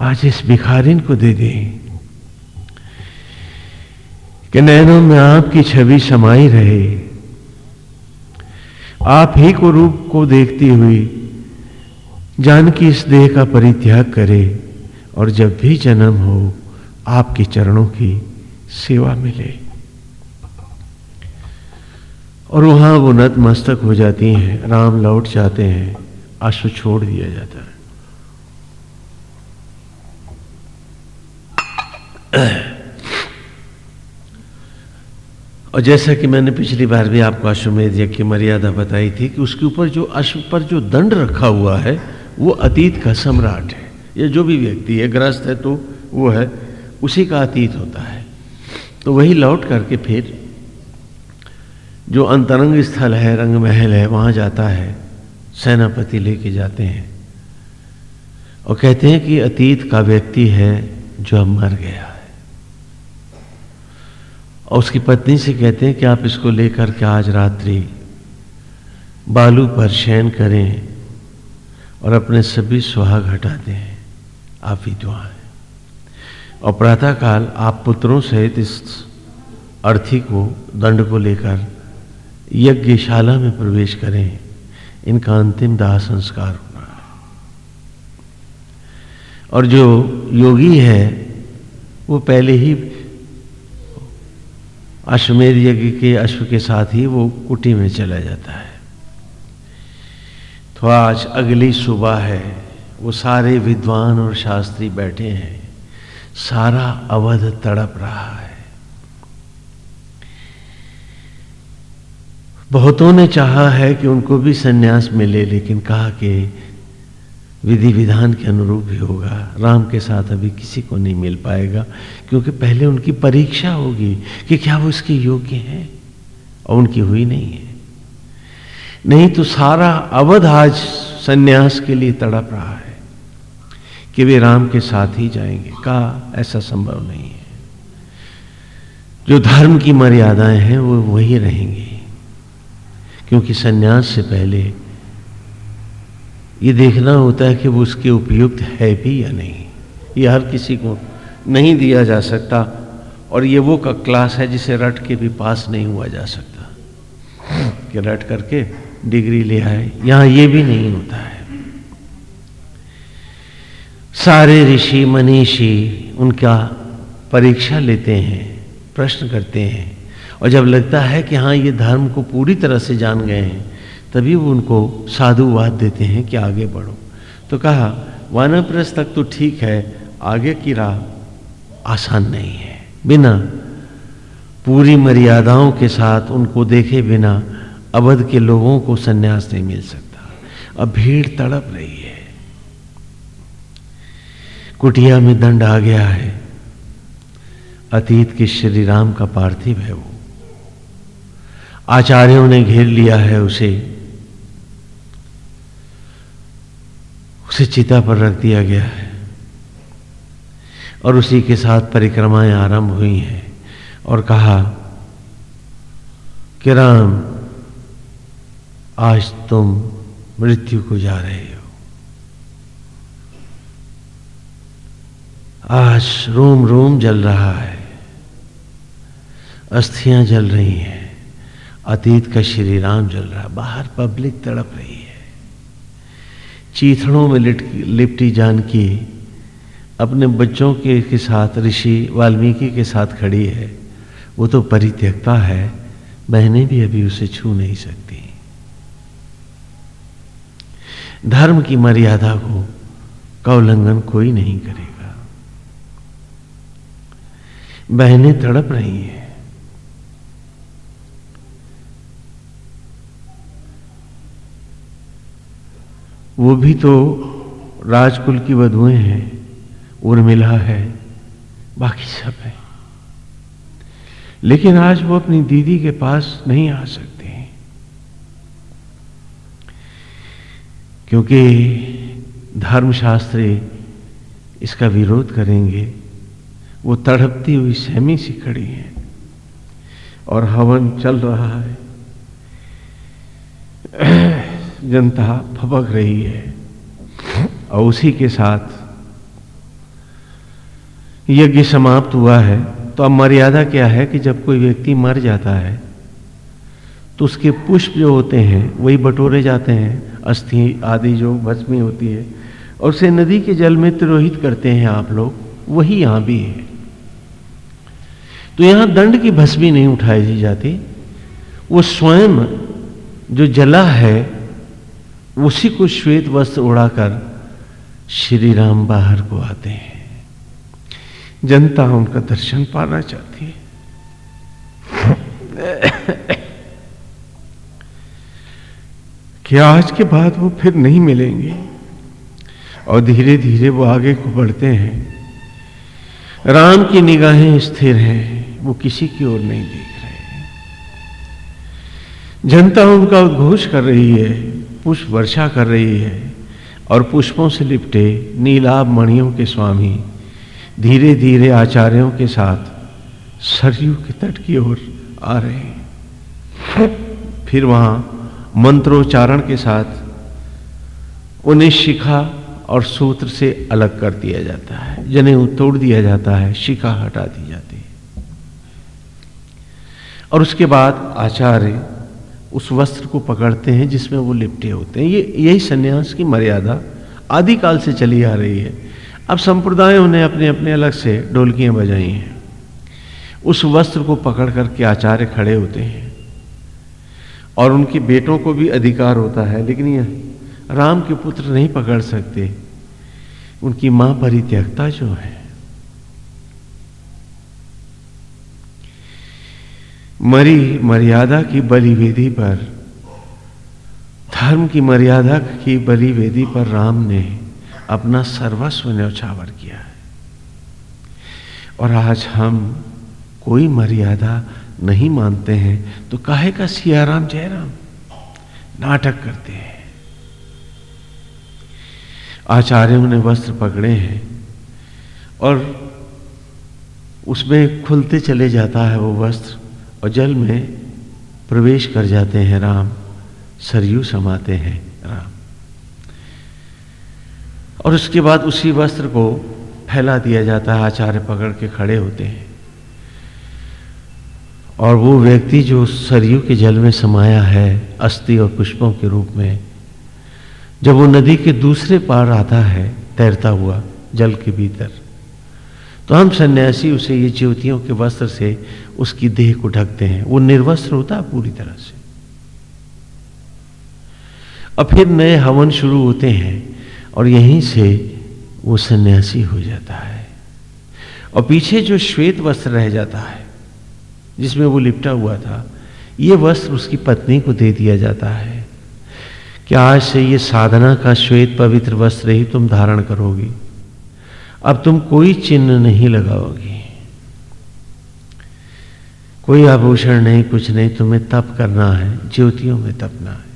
आज इस भिखारिन को दे दें कि नैनों में आपकी छवि समाई रहे। आप ही को रूप को देखती हुई जानकी इस देह का परित्याग करे और जब भी जन्म हो, आपके चरणों की सेवा मिले। और वहाँ वो नत मस्तक हो जाती हैं, राम लौट जाते हैं अश्व छोड़ दिया जाता है। [COUGHS] और जैसा कि मैंने पिछली बार भी आपको अश्वमेध यज्ञ की मर्यादा बताई थी कि उसके ऊपर जो अश्व पर जो दंड रखा हुआ है, वो अतीत का सम्राट है। ये जो भी व्यक्ति है, ग्रस्त है तो वो है, उसी का अतीत होता है। तो वही लौट करके फिर जो अंतरंग स्थल है रंग महल है, वहाँ जाता है, सेनापति लेके जाते हैं। और कहते हैं कि अतीत का व्यक्ति है जो अब मर गया। और उसकी पत्नी से कहते हैं कि आप इसको लेकर के आज रात्रि बालू पर शयन करें और अपने सभी सुहाग हटा दें। आप विधवा हैं। और प्रातःकाल आप पुत्रों सहित इस अर्थी को, दंड को लेकर यज्ञशाला में प्रवेश करें। इनका अंतिम दाह संस्कार होना है। और जो योगी है, वो पहले ही अश्वमेध यज्ञ के अश्व के साथ ही वो कुटी में चला जाता है। तो आज अगली सुबह है, वो सारे विद्वान और शास्त्री बैठे हैं। सारा अवध तड़प रहा है। बहुतों ने चाहा है कि उनको भी सन्यास मिले, लेकिन कहा कि विधि विधान के अनुरूप ही होगा। राम के साथ अभी किसी को नहीं मिल पाएगा, क्योंकि पहले उनकी परीक्षा होगी कि क्या वो इसके योग्य हैं, और उनकी हुई नहीं है। नहीं तो सारा अवध आज सन्यास के लिए तड़प रहा है कि वे राम के साथ ही जाएँगे। कहा ऐसा संभव नहीं है। जो धर्म की मर्यादाएँ हैं, वो वही रहेंगी, क्योंकि सन्यास से पहले ये देखना होता है कि वो उसके उपयुक्त है भी या नहीं। ये हर किसी को नहीं दिया जा सकता और ये वो का क्लास है जिसे रट के भी पास नहीं हुआ जा सकता। कि रट करके डिग्री ले आए, यहाँ ये भी नहीं होता है। सारे ऋषि, मनीषी उनका परीक्षा लेते हैं, प्रश्न करते हैं और जब लगता है कि हाँ ये धर्म को पूरी तरह से जान गए हैं तभी वो उनको साधुवाद देते हैं कि आगे बढ़ो। तो कहा, वानप्रस्थ तक तो ठीक है, आगे की राह आसान नहीं है। बिना पूरी मर्यादाओं के साथ उनको देखे बिना अवध के लोगों को सन्यास नहीं मिल सकता। अब भीड़ तड़प रही है। कुटिया में दंड आ गया है। अतीत के श्री राम का पार्थिव है वो। आचार्यों ने घेर लिया है उसे। उसे चिता पर रख दिया गया है। और उसी के साथ परिक्रमाएँ आरंभ हुई हैं और कहा, कि राम, आज तुम मृत्यु को जा रहे हो। आज रोम रोम जल रहा है। अस्थियाँ जल रही हैं। अतीत का श्री राम जल रहा है। बाहर पब्लिक तड़प रही है। चीथड़ों में लिट लिपटी जानकी अपने बच्चों के, के साथ ऋषि वाल्मीकि के साथ खड़ी है। वो तो परित्यक्ता है बहनें भी अभी उसे छू नहीं सकती। धर्म की मर्यादा को का उल्लंघन कोई नहीं करेगा। बहनें तड़प रही हैं। वो भी तो राजकुल की वधुएँ हैं, उर्मिला है, बाकी सब है। लेकिन आज वो अपनी दीदी के पास नहीं आ सकते हैं। क्योंकि धर्मशास्त्री इसका विरोध करेंगे, वो तड़पती हुई सहमी सी खड़ी है और हवन चल रहा है। जनता फपक रही है। और उसी के साथ यज्ञ समाप्त हुआ है। तो अब मर्यादा क्या है कि जब कोई व्यक्ति मर जाता है तो उसके पुष्प जो होते हैं, वही बटोरे जाते हैं, अस्थि आदि जो भस्मी होती है, और उसे नदी के जल में तिरोहित करते हैं आप लोग, वही यहाँ भी है। तो यहाँ दंड की भस्मी नहीं उठाई जाती। वो स्वयं जो जला है उसी को श्वेत वस्त्र उड़ाकर श्री राम बाहर को आते हैं। जनता उनका दर्शन पाना चाहती है। कि आज के बाद वो फिर नहीं मिलेंगे? और धीरे धीरे वो आगे को बढ़ते हैं। राम की निगाहें स्थिर हैं, वो किसी की ओर नहीं देख रहे हैं। जनता उनका उद्घोष कर रही है। पुष्प वर्षा कर रही है और पुष्पों से लिपटे नीलाभ मणियों के स्वामी धीरे धीरे आचार्यों के साथ सरयू के तट की ओर आ रहे हैं। फिर वहाँ मंत्रोच्चारण के साथ उन्हें शिखा और सूत्र से अलग कर दिया जाता है जने तोड़ दिया जाता है, शिखा हटा दी जाती है। और उसके बाद आचार्य उस वस्त्र को पकड़ते हैं जिसमें वो लिपटे होते हैं। ये, यही सन्यास की मर्यादा आदिकाल से चली आ रही है। अब संप्रदायों ने अपने अपने अलग से ढोलकियाँ बजाई हैं। उस वस्त्र को पकड़ करके आचार्य खड़े होते हैं। और उनके बेटों को भी अधिकार होता है, लेकिन यह राम के पुत्र नहीं पकड़ सकते। उनकी माँ परित्यक्ता जो है मरी मर्यादा की बलि वेदी पर। धर्म की मर्यादा की बलि वेदी पर राम ने अपना सर्वस्व न्यौछावर किया है। और आज हम कोई मर्यादा नहीं मानते हैं तो काहे का सियाराम जयराम? नाटक करते हैं। आचार्यों ने वस्त्र पकड़े हैं और उसमें खुलते चले जाता है वो वस्त्र। और जल में प्रवेश कर जाते हैं राम, सरयू समाते हैं राम। और उसके बाद उसी वस्त्र को फैला दिया जाता है, आचार्य पकड़ के खड़े होते हैं। और वो व्यक्ति जो सरयू के जल में समाया है, अस्थि और पुष्पों के रूप में, जब वो नदी के दूसरे पार आता है, तैरता हुआ, जल के भीतर तो हम सन्यासी उसे ये ज्योतियों के वस्त्र से उसकी देह को ढकते हैं। वो निर्वस्त्र होता पूरी तरह से। और फिर नए हवन शुरू होते हैं और यहीं से वो सन्यासी हो जाता है। और पीछे जो श्वेत वस्त्र रह जाता है, जिसमें वो लिपटा हुआ था, ये वस्त्र उसकी पत्नी को दे दिया जाता है। कि आज से ये साधना का श्वेत पवित्र वस्त्र ही तुम धारण करोगी? अब तुम कोई चिन्ह नहीं लगाओगी। कोई आभूषण नहीं, कुछ नहीं, तुम्हें तप करना है, ज्योतियों में तपना है।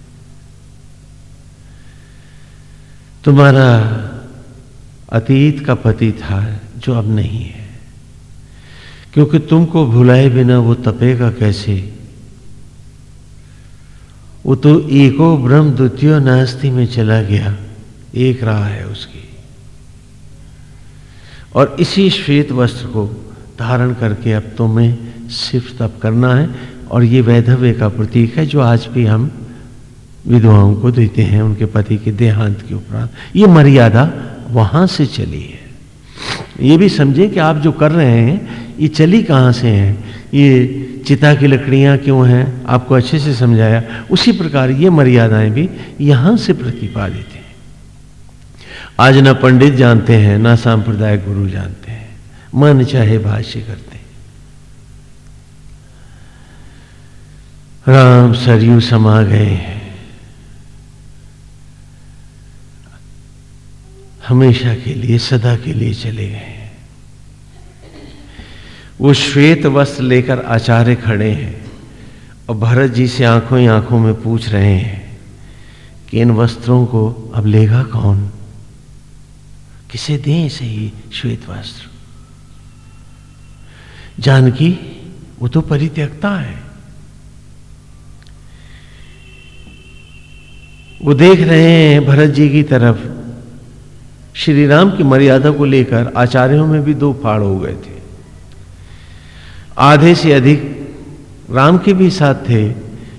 तुम्हारा अतीत का पति था जो अब नहीं है, क्योंकि तुमको भुलाए बिना वो तपेगा कैसे? वो तो एको ब्रह्म द्वितीय नास्ती में चला गया, एक राह है उसकी। और इसी श्वेत वस्त्र को धारण करके अब तुम्हें सिर्फ़ तप करना है। और ये वैधव्य का प्रतीक है जो आज भी हम विधवाओं को देते हैं, उनके पति के देहांत के उपरांत। ये मर्यादा वहाँ से चली है। ये भी समझें कि आप जो कर रहे हैं, ये चली कहाँ से है? ये चिता की लकड़ियाँ क्यों हैं? आपको अच्छे से समझाया। उसी प्रकार ये मर्यादाएँ भी यहाँ से प्रतिपादित आज ना पंडित जानते हैं, ना सांप्रदायिक गुरु जानते हैं। मन चाहे भाष्य करते हैं। राम सरयू समा गए हैं। हमेशा के लिए, सदा के लिए चले गए वो श्वेत वस्त्र लेकर आचार्य खड़े हैं और भरत जी से आँखों ही आँखों में पूछ रहे हैं कि इन वस्त्रों को अब लेगा कौन? किसे दें इसे ही श्वेत वस्त्र? जानकी, वो तो परित्यक्ता है। वो देख रहे हैं भरत जी की तरफ़। श्री राम की मर्यादा को लेकर आचार्यों में भी दो फाड़ हो गए थे। आधे से अधिक राम के भी साथ थे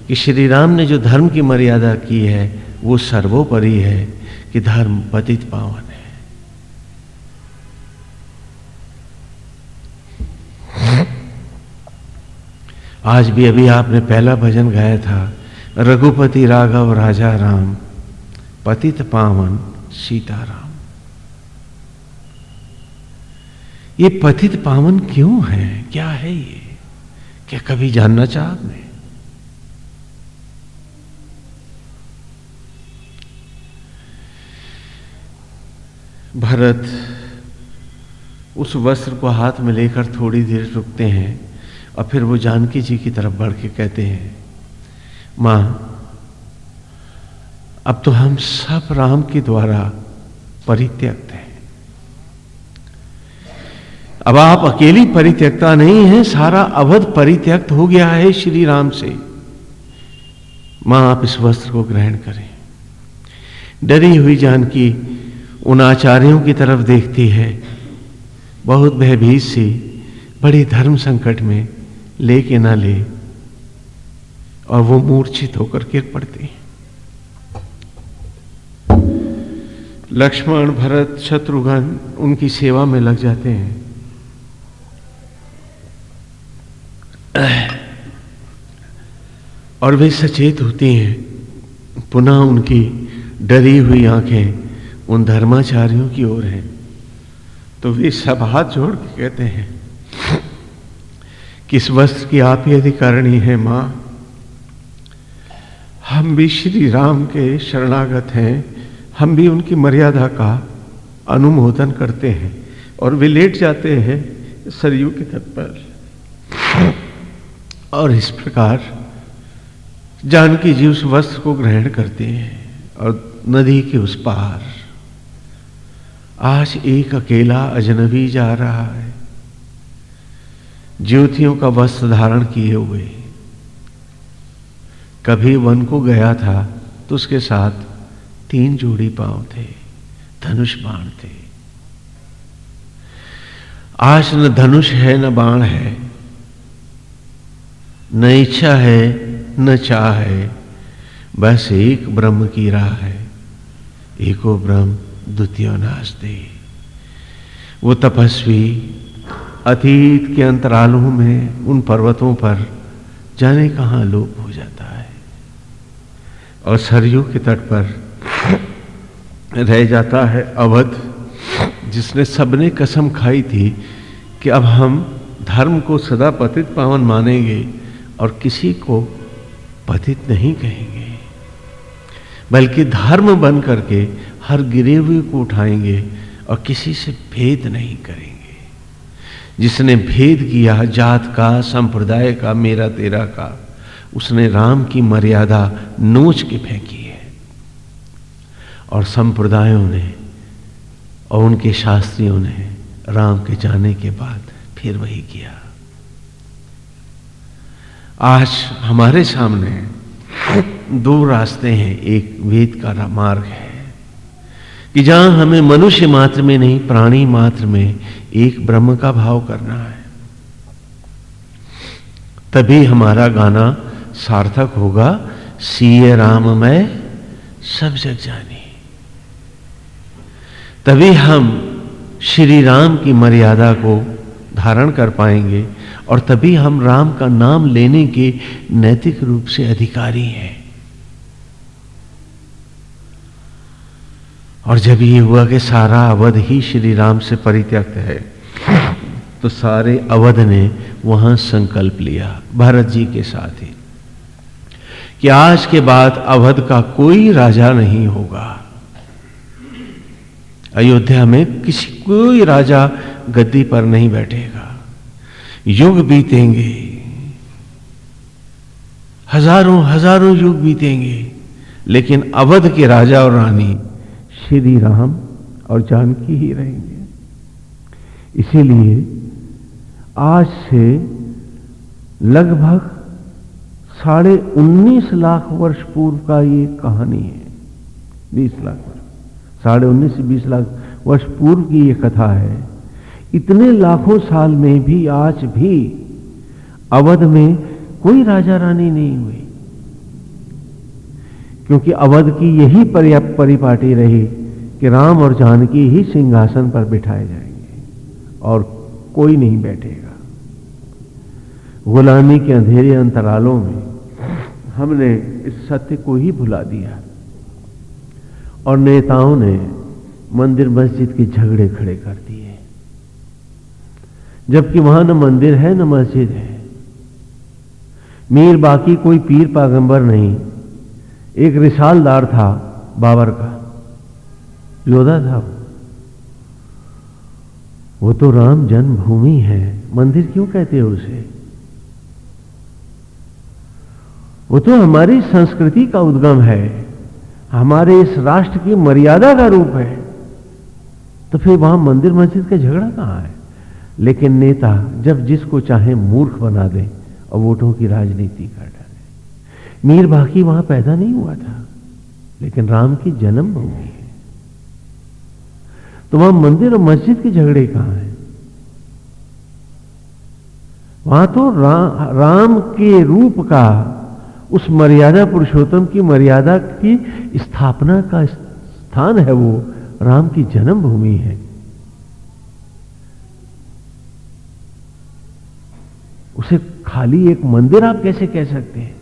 कि श्री राम ने जो धर्म की मर्यादा की है, वो सर्वोपरि है कि धर्म पतित पावन। आज भी अभी आपने पहला भजन गाया था, रघुपति राघव राजा राम, पतित पावन सीताराम। ये पतित पावन क्यों है? क्या है ये? क्या कभी जानना चाह आपने? भरत, उस वस्त्र को हाथ में लेकर थोड़ी देर रुकते हैं। और फिर वो जानकी जी की तरफ़ बढ़ के कहते हैं, माँ, अब तो हम सब राम के द्वारा परित्यक्त हैं। अब आप अकेली परित्यक्ता नहीं है, सारा अवध परित्यक्त हो गया है श्री राम से। माँ, आप इस वस्त्र को ग्रहण करें। डरी हुई जानकी उन आचार्यों की तरफ़ देखती है। बहुत भयभीत सी बड़े धर्म संकट में ले के ना ले। और वो मूर्छित होकर गिर पड़ती लक्ष्मण, भरत, शत्रुघ्न उनकी सेवा में लग जाते हैं। और वे सचेत होती हैं। पुनः उनकी डरी हुई आँखें उन धर्माचार्यों की ओर हैं। तो वे सब हाथ जोड़ के कहते हैं किस वस्त्र की आप ही अधिकारिणी है माँ? हम भी श्री राम के शरणागत हैं। हम भी उनकी मर्यादा का अनुमोदन करते हैं और वे लेट जाते हैं सरयू के तट पर। और इस प्रकार जानकी जी उस वस्त्र को ग्रहण करते हैं और नदी के उस पार। आज एक अकेला अजनबी जा रहा है। ज्योतियों का वस्त्र धारण किए हुए। कभी वन को गया था तो उसके साथ तीन जोड़ी पाँव थे, धनुष बाण थे। आज न धनुष है, न बाण है, न इच्छा है, न चाह है, बस एक ब्रह्म की राह है। एको ब्रह्म द्वितीय दे। वो तपस्वी अतीत के अंतरालों में, उन पर्वतों पर जाने कहाँ लोप हो जाता है? और सरयू के तट पर रह जाता है अवध, जिसने सबने कसम खाई थी कि अब हम धर्म को सदा पतित पावन मानेंगे और किसी को पतित नहीं कहेंगे। बल्कि धर्म बन करके हर गिरे हुए को उठाएँगे और किसी से भेद नहीं करेंगे। जिसने भेद किया जात का, संप्रदाय का, मेरा तेरा का, उसने राम की मर्यादा नोच के फेंकी है। और संप्रदायों ने और उनके शास्त्रियों ने राम के जाने के बाद फिर वही किया। आज हमारे सामने दो रास्ते हैं। एक वेद का मार्ग है कि जहाँ हमें मनुष्य मात्र में नहीं, प्राणी मात्र में एक ब्रह्म का भाव करना है। तभी हमारा गाना सार्थक होगा, सीए राम मैं सब जग जानी। तभी हम श्री राम की मर्यादा को धारण कर पाएँगे और तभी हम राम का नाम लेने के नैतिक रूप से अधिकारी हैं। और जब ये हुआ कि सारा अवध ही श्री राम से परित्यक्त है तो सारे अवध ने वहाँ संकल्प लिया, भरत जी के साथ ही, कि आज के बाद अवध का कोई राजा नहीं होगा। अयोध्या में किसी कोई राजा गद्दी पर नहीं बैठेगा। युग बीतेंगे, हज़ारों हज़ारों युग बीतेंगे, लेकिन अवध के राजा और रानी श्री राम और जानकी ही रहेंगे। इसीलिए आज से लगभग साढ़े उन्नीस लाख वर्ष पूर्व का ये कहानी है। बीस लाख वर्ष, साढ़े उन्नीस से बीस लाख वर्ष पूर्व की ये कथा है। इतने लाखों साल में भी, आज भी अवध में कोई राजा रानी नहीं हुई। क्योंकि अवध की यही परिपाटी रही कि राम और जानकी ही सिंहासन पर बिठाए जाएँगे और कोई नहीं बैठेगा। गुलामी के अंधेरे अंतरालों में हमने इस सत्य को ही भुला दिया और नेताओं ने मंदिर मस्जिद के झगड़े खड़े कर दिए। जबकि वहाँ न मंदिर है, न मस्जिद है। मीर बाकी कोई पीर पागंबर नहीं। एक रिसालदार था बाबर का, योद्धा था वो। वो तो राम जन्मभूमि है, मंदिर क्यों कहते हो उसे? वो तो हमारी संस्कृति का उद्गम है, हमारे इस राष्ट्र की मर्यादा का रूप है। तो फिर वहाँ मंदिर मस्जिद का झगड़ा कहाँ है? लेकिन नेता जब जिसको चाहे मूर्ख बना दे और वोटों की राजनीति कर। मीर बाकी वहाँ पैदा नहीं हुआ था लेकिन राम की जन्मभूमि है। तो वहाँ मंदिर और मस्जिद के झगड़े कहाँ हैं? वहाँ तो रा, राम के रूप का उस मर्यादा पुरुषोत्तम की मर्यादा की स्थापना का स्थान है वो राम की जन्मभूमि है। उसे खाली एक मंदिर आप कैसे कह सकते हैं?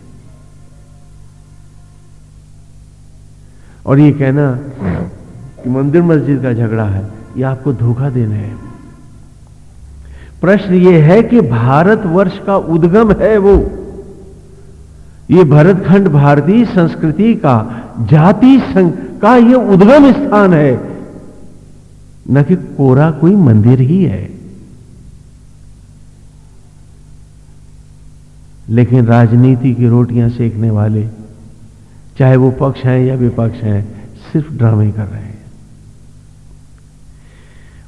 और ये कहना कि मंदिर मस्जिद का झगड़ा है ये आपको धोखा देना है। प्रश्न ये है कि भारतवर्ष का उद्गम है वो। ये भरतखंड भारतीय संस्कृति का जाति संघ का ये उद्गम स्थान है। न कि कोरा कोई मंदिर ही है। लेकिन राजनीति की रोटियाँ सेकने वाले चाहे वो पक्ष हैं या विपक्ष हैं, सिर्फ़ ड्रामे कर रहे हैं।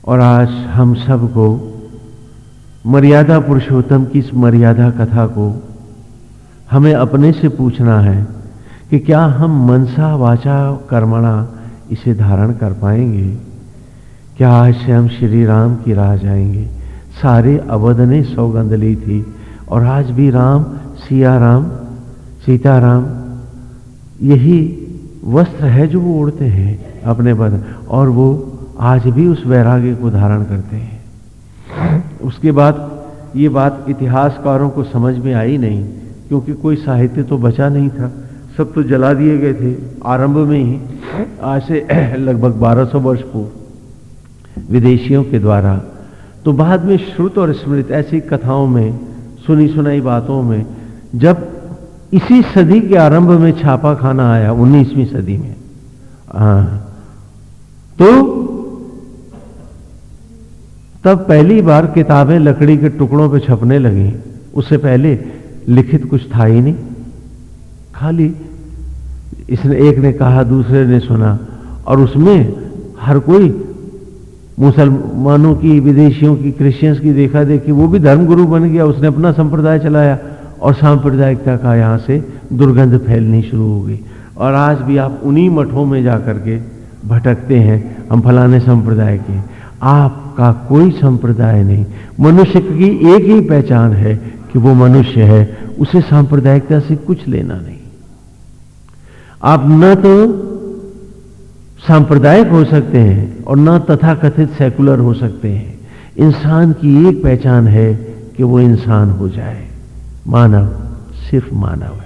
और आज हम सबको मर्यादा पुरुषोत्तम की इस मर्यादा कथा को हमें अपने से पूछना है कि क्या हम मनसा वाचा कर्मणा इसे धारण कर पाएँगे? क्या आज से हम श्री राम की राह जाएँगे? सारे अवध ने सौगंध ली थी और आज भी राम, सिया राम, सीताराम यही वस्त्र है जो वो उड़ते हैं अपने बदन और वो आज भी उस वैराग्य को धारण करते हैं। उसके बाद ये बात इतिहासकारों को समझ में आई नहीं, क्योंकि कोई साहित्य तो बचा नहीं था। सब तो जला दिए गए थे, आरंभ में ही। आज से [CLEARS THROAT] लगभग 1200 वर्ष पूर्व, विदेशियों के द्वारा। तो बाद में श्रुत और स्मृत, ऐसी कथाओं में सुनी सुनाई बातों में, जब इसी सदी के आरंभ में छापा खाना आया 19वीं सदी में। आ, तो तब पहली बार किताबें लकड़ी के टुकड़ों पे छपने लगी। उससे पहले लिखित कुछ था ही नहीं। खाली इसने एक ने कहा दूसरे ने सुना। और उसमें हर कोई मुसलमानों की विदेशियों की क्रिश्चियंस की देखा देखी वो भी धर्मगुरु बन गया उसने अपना संप्रदाय चलाया। और सांप्रदायिकता का यहाँ से दुर्गंध फैलनी शुरू हो गई। और आज भी आप उन्हीं मठों में जाकर के भटकते हैं, हम फलाने संप्रदाय के। आपका कोई संप्रदाय नहीं। मनुष्य की एक ही पहचान है कि वो मनुष्य है, उसे सांप्रदायिकता से कुछ लेना नहीं। आप न तो सांप्रदायिक हो सकते हैं और न तथाकथित सेकुलर हो सकते हैं। इंसान की एक पहचान है कि वो इंसान हो जाए। मानव, सिर्फ़ मानव है।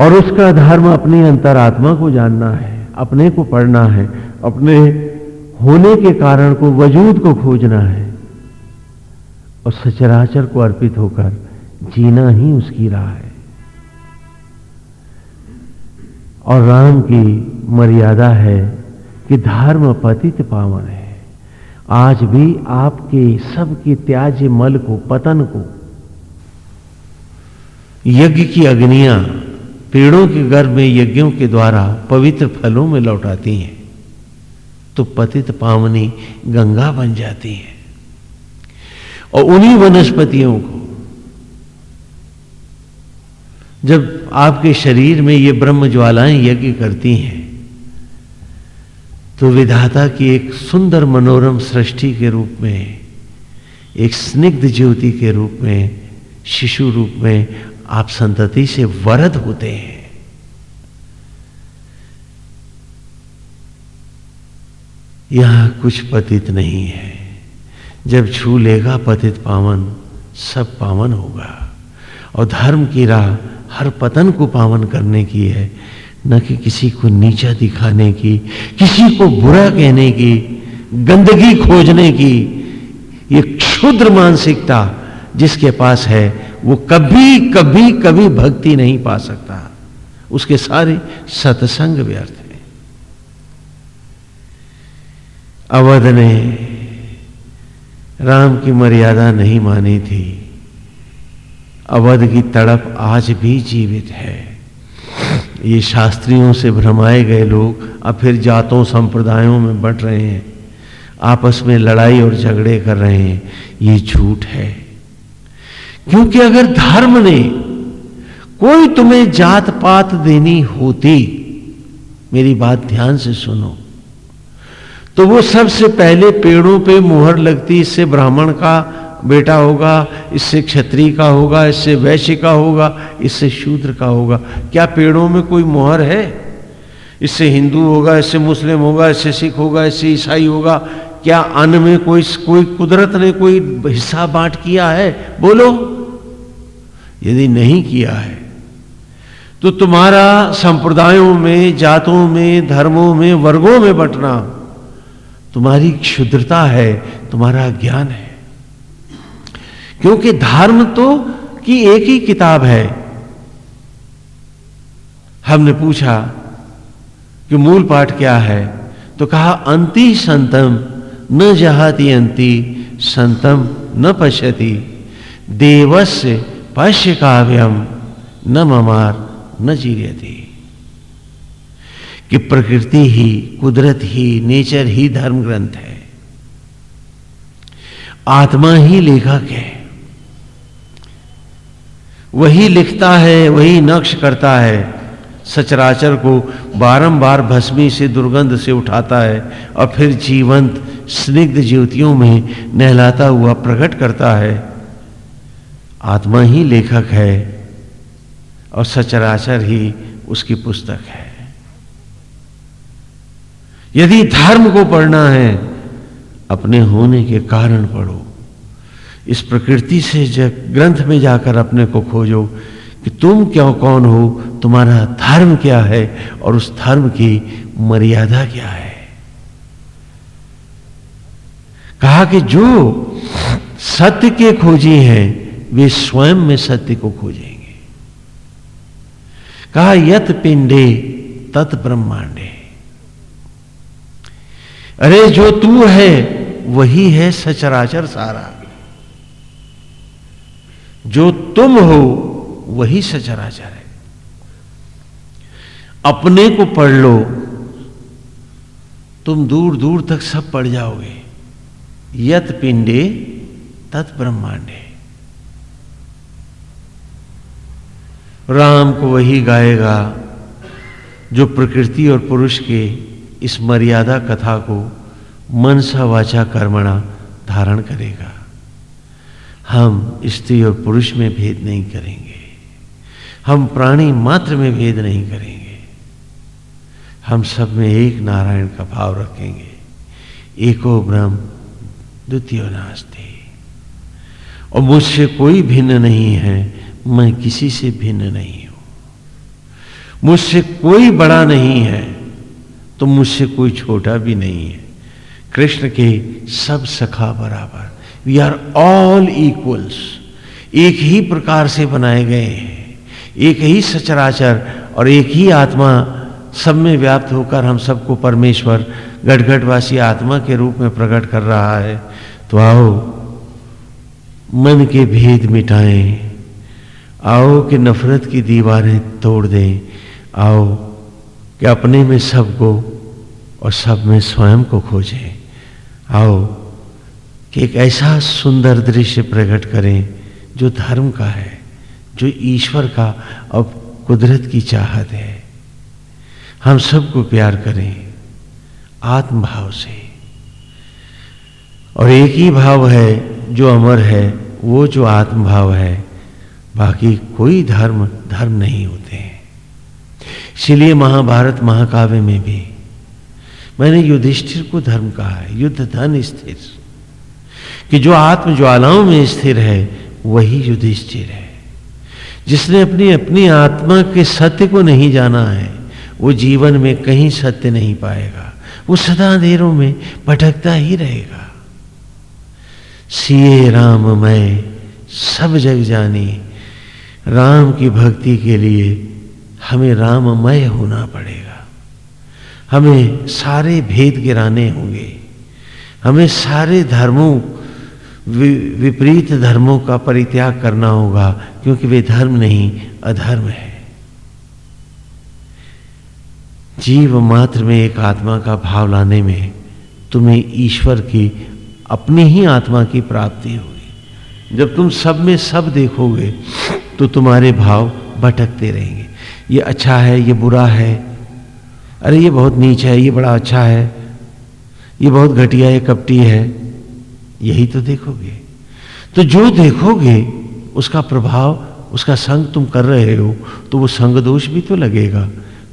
और उसका धर्म अपनी अंतरात्मा को जानना है, अपने को पढ़ना है, अपने होने के कारण को, वजूद को खोजना है और सचराचर को अर्पित होकर जीना ही उसकी राह है। और राम की मर्यादा है कि धर्म पतित पावन है। आज भी आपके सबके त्याज्य मल को, पतन को, यज्ञ की अग्नियाँ पेड़ों के गर्भ में यज्ञों के द्वारा पवित्र फलों में लौटाती हैं तो पतित पावनी गंगा बन जाती है। और उन्हीं वनस्पतियों को, जब आपके शरीर में ये ब्रह्म ज्वालाएँ यज्ञ करती हैं तो विधाता की एक सुंदर मनोरम सृष्टि के रूप में, एक स्निग्ध ज्योति के रूप में, शिशु रूप में आप संतति से वरद होते हैं। यहाँ कुछ पतित नहीं है। जब छू लेगा पतित पावन, सब पावन होगा। और धर्म की राह हर पतन को पावन करने की है। न कि किसी को नीचा दिखाने की, किसी को बुरा कहने की, गंदगी खोजने की, ये क्षुद्र मानसिकता जिसके पास है, वो कभी कभी कभी भक्ति नहीं पा सकता। उसके सारे सत्संग व्यर्थ है। अवध ने राम की मर्यादा नहीं मानी थी। अवध की तड़प आज भी जीवित है। ये शास्त्रियों से भ्रमाए गए लोग अब फिर जातों संप्रदायों में बट रहे हैं। आपस में लड़ाई और झगड़े कर रहे हैं। ये झूठ है। क्योंकि अगर धर्म ने कोई तुम्हें जात पात देनी होती, मेरी बात ध्यान से सुनो तो वो सबसे पहले पेड़ों पे मुहर लगती, इससे ब्राह्मण का बेटा होगा, इससे क्षत्रिय का होगा, इससे वैश्य का होगा, इससे शूद्र का होगा। क्या पेड़ों में कोई मोहर है? इससे हिंदू होगा, इससे मुस्लिम होगा, इससे सिख होगा, इससे ईसाई होगा। क्या अन्न में कोई कोई कुदरत ने कोई हिस्सा बांट किया है? बोलो। यदि नहीं किया है तो तुम्हारा संप्रदायों में, जातों में, धर्मों में, वर्गों में बंटना, तुम्हारी क्षुद्रता है, तुम्हारा ज्ञान है। क्योंकि धर्म तो की एक ही किताब है। हमने पूछा कि मूल पाठ क्या है? तो कहा, अंति संतम, न जहाती अंति, संतम न पश्यति। देवस्य पश्य काव्यम, न ममार, न जीर्यति कि प्रकृति ही, कुदरत ही, नेचर ही धर्म ग्रंथ है। आत्मा ही लेखक है। वही लिखता है, वही नक्श करता है। सचराचर को बारंबार भस्मी से, दुर्गंध से उठाता है और फिर जीवंत, स्निग्ध ज्योतियों में नहलाता हुआ प्रकट करता है। आत्मा ही लेखक है और सचराचर ही उसकी पुस्तक है। यदि धर्म को पढ़ना है, अपने होने के कारण पढ़ो। इस प्रकृति से जब ग्रंथ में जाकर अपने को खोजो कि तुम क्यों कौन हो, तुम्हारा धर्म क्या है और उस धर्म की मर्यादा क्या है। कहा कि जो सत्य के खोजी हैं, वे स्वयं में सत्य को खोजेंगे। कहा, यत पिंडे, तत् ब्रह्मांडे। अरे, जो तू है, वही है सचराचर सारा। जो तुम हो, वही सचराचर है। अपने को पढ़ लो, तुम दूर दूर तक सब पढ़ जाओगे। यत पिंडे, तत् ब्रह्मांडे। राम को वही गाएगा, जो प्रकृति और पुरुष के इस मर्यादा कथा को मनसा वाचा कर्मणा धारण करेगा। हम स्त्री और पुरुष में भेद नहीं करेंगे। हम प्राणी मात्र में भेद नहीं करेंगे। हम सब में एक नारायण का भाव रखेंगे। एको ब्रह्म द्वितीय नास्ते। और मुझसे कोई भिन्न नहीं है, मैं किसी से भिन्न नहीं हूँ। मुझसे कोई बड़ा नहीं है तो मुझसे कोई छोटा भी नहीं है। कृष्ण के सब सखा बराबर। वी आर ऑल इक्वल्स एक ही प्रकार से बनाए गए हैं। एक ही सचराचर और एक ही आत्मा सब में व्याप्त होकर हम सबको परमेश्वर गटगटवासी आत्मा के रूप में प्रकट कर रहा है। तो आओ, मन के भेद मिटाएँ। आओ कि नफरत की दीवारें तोड़ दें। आओ कि अपने में सबको और सब में स्वयं को खोजें। आओ कि एक ऐसा सुंदर दृश्य प्रकट करें जो धर्म का है, जो ईश्वर का और कुदरत की चाहत है। हम सबको प्यार करें आत्मभाव से। और एक ही भाव है जो अमर है, वो जो आत्मभाव है, बाकी कोई धर्म धर्म नहीं होते हैं। इसलिए महाभारत महाकाव्य में भी मैंने युधिष्ठिर को धर्म कहा है, युद्ध धन स्थिर। कि जो आत्म ज्वालाओं में स्थिर है, वही युधिष्ठिर है। जिसने अपनी अपनी आत्मा के सत्य को नहीं जाना है, वो जीवन में कहीं सत्य नहीं पाएगा। वो सदा अंधेरों में भटकता ही रहेगा। सीए राम, मैं सब जग जानी। राम की भक्ति के लिए हमें राममय होना पड़ेगा। हमें सारे भेद गिराने होंगे। हमें सारे धर्मों विपरीत धर्मों का परित्याग करना होगा, क्योंकि वे धर्म नहीं, अधर्म है। जीव मात्र में एक आत्मा का भाव लाने में तुम्हें ईश्वर की, अपनी ही आत्मा की प्राप्ति होगी। जब तुम सब में सब देखोगे तो तुम्हारे भाव भटकते रहेंगे। ये अच्छा है, ये बुरा है। अरे, ये बहुत नीच है, ये बड़ा अच्छा है। ये बहुत घटिया है कपटी है। यही तो देखोगे। तो जो देखोगे, उसका प्रभाव, उसका संग तुम कर रहे हो तो वो संग दोष भी तो लगेगा।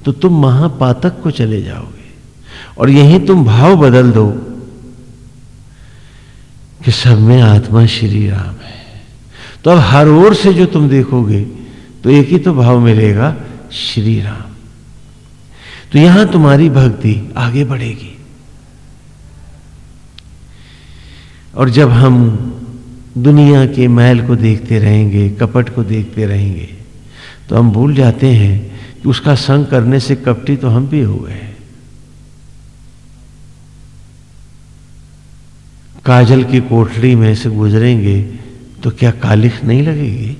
तो तुम महापातक को चले जाओगे। और यही तुम भाव बदल दो कि सब में आत्मा श्री राम है। तो अब हर ओर से जो तुम देखोगे तो एक ही तो भाव मिलेगा, श्री राम। तो यहाँ तुम्हारी भक्ति आगे बढ़ेगी। और जब हम दुनिया के मैल को देखते रहेंगे, कपट को देखते रहेंगे तो हम भूल जाते हैं कि उसका संग करने से कपटी तो हम भी हो गए काजल की कोठरी में से गुजरेंगे तो क्या कालिख नहीं लगेगी?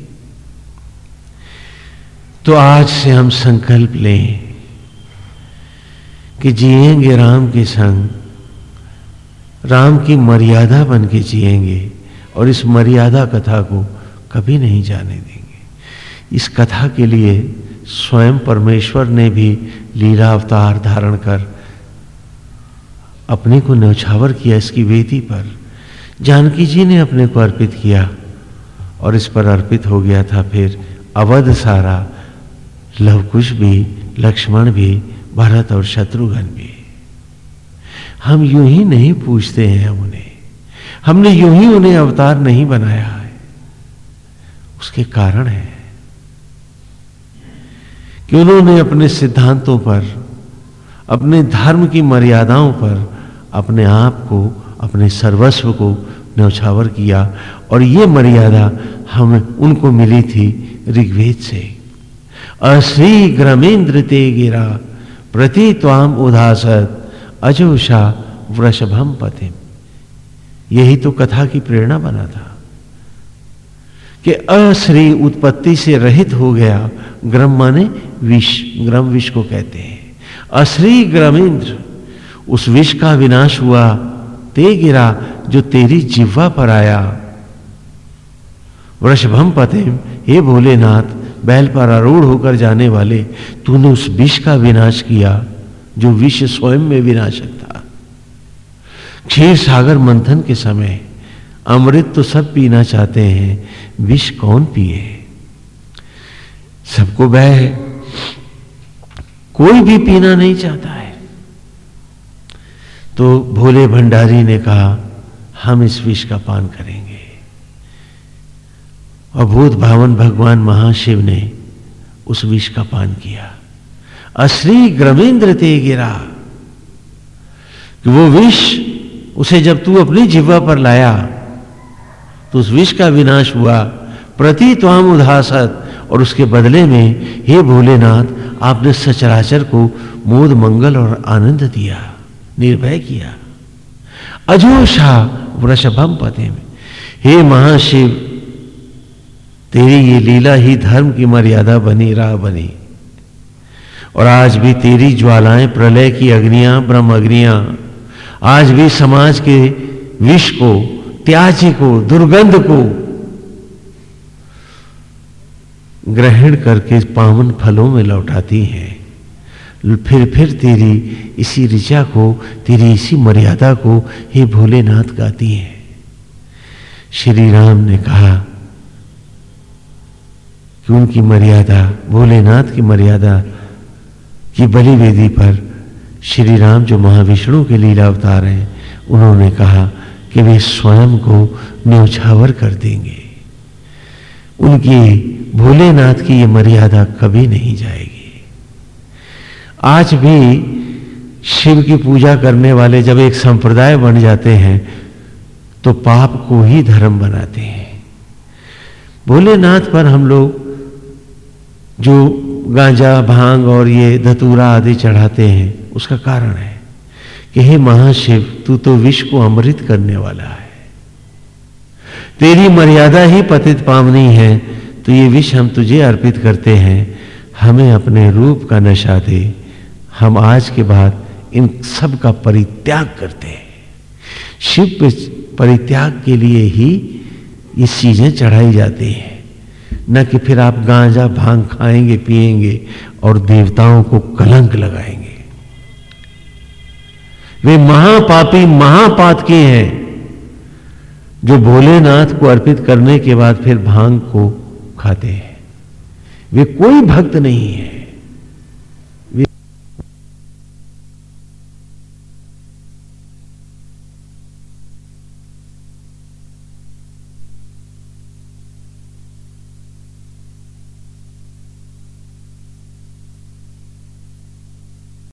तो आज से हम संकल्प लें कि जिएँगे राम के संग राम की मर्यादा बन के जिएँगे और इस मर्यादा कथा को कभी नहीं जाने देंगे। इस कथा के लिए स्वयं परमेश्वर ने भी लीला अवतार धारण कर अपने को न्यौछावर किया इसकी वेदी पर। जानकी जी ने अपने को अर्पित किया और इस पर अर्पित हो गया था फिर अवध सारा, लवकुश भी, लक्ष्मण भी, भरत और शत्रुघ्न भी। हम यूँ ही नहीं पूछते हैं हम उन्हें। हमने यूँ ही उन्हें अवतार नहीं बनाया है। उसके कारण है कि उन्होंने अपने सिद्धांतों पर, अपने धर्म की मर्यादाओं पर अपने आप को, अपने सर्वस्व को न्यौछावर किया और ये मर्यादा हम, उनको मिली थी ऋग्वेद से। अश्री ग्रमेन्द्र ते गिरा, प्रति त्वाम उदासत अजोषा वृषभम पतिम यही तो कथा की प्रेरणा बना था। कि अश्री उत्पत्ति से रहित हो गया ग्रम माने विष, ग्रम विष को कहते हैं। अश्री ग्रमेंद्र, उस विष का विनाश हुआ, ते गिरा जो तेरी जिह्वा पर आया। वृषभम पते हे भोलेनाथ, बैल पर आरूढ़ होकर जाने वाले, तूने उस विष का विनाश किया। जो विश्व स्वयं में विनाशक था। क्षीर सागर मंथन के समय अमृत तो सब पीना चाहते हैं, विष कौन पिए? सबको बह है, कोई भी पीना नहीं चाहता है। तो भोले भंडारी ने कहा, हम इस विष का पान करेंगे। और भूत भावन भगवान महाशिव ने उस विष का पान किया। अश्री ग्रमेंद्र ते गिरा। कि वो विष उसे जब तू अपनी जिह्वा पर लाया तो उस विष का विनाश हुआ। प्रति त्वाम उदासत और उसके बदले में, हे भोलेनाथ, आपने सचराचर को मोद, मंगल और आनंद दिया, निर्भय किया। अजोषा वृषभम पते में, हे महाशिव, तेरी ये लीला ही धर्म की मर्यादा बनी, राह बनी। और आज भी तेरी ज्वालाएँ प्रलय की अग्नियाँ, ब्रह्म अग्नियाँ। आज भी समाज के विष को, त्याज्य को, दुर्गंध को ग्रहण करके पावन फलों में लौटाती हैं। फिर फिर तेरी इसी ऋचा को, तेरी इसी मर्यादा को हे भोलेनाथ गाती हैं। श्री राम ने कहा, कि उनकी मर्यादा, भोलेनाथ की मर्यादा की बलि वेदी पर श्री राम जो महाविष्णु के लीला अवतार हैं, उन्होंने कहा कि वे स्वयं को न्यौछावर कर देंगे। उनकी भोलेनाथ की ये मर्यादा कभी नहीं जाएगी। आज भी शिव की पूजा करने वाले जब एक संप्रदाय बन जाते हैं तो पाप को ही धर्म बनाते हैं। भोलेनाथ पर हम लोग जो गांजा, भाँग और ये धतूरा आदि चढ़ाते हैं। उसका कारण है कि हे महाशिव, तू तो विश्व को अमृत करने वाला है। तेरी मर्यादा ही पतित पावनी है तो ये विष हम तुझे अर्पित करते हैं। हमें अपने रूप का नशा दे। हम आज के बाद इन सब का परित्याग करते हैं। शिव परित्याग के लिए ही ये चीज़ें चढ़ाई जाती हैं। न कि फिर आप गांजा भाँग खाएँगे, पिएँगे और देवताओं को कलंक लगाएँगे। वे महापापी महापात के हैं। जो भोलेनाथ को अर्पित करने के बाद फिर भाँग को खाते हैं। वे कोई भक्त नहीं है।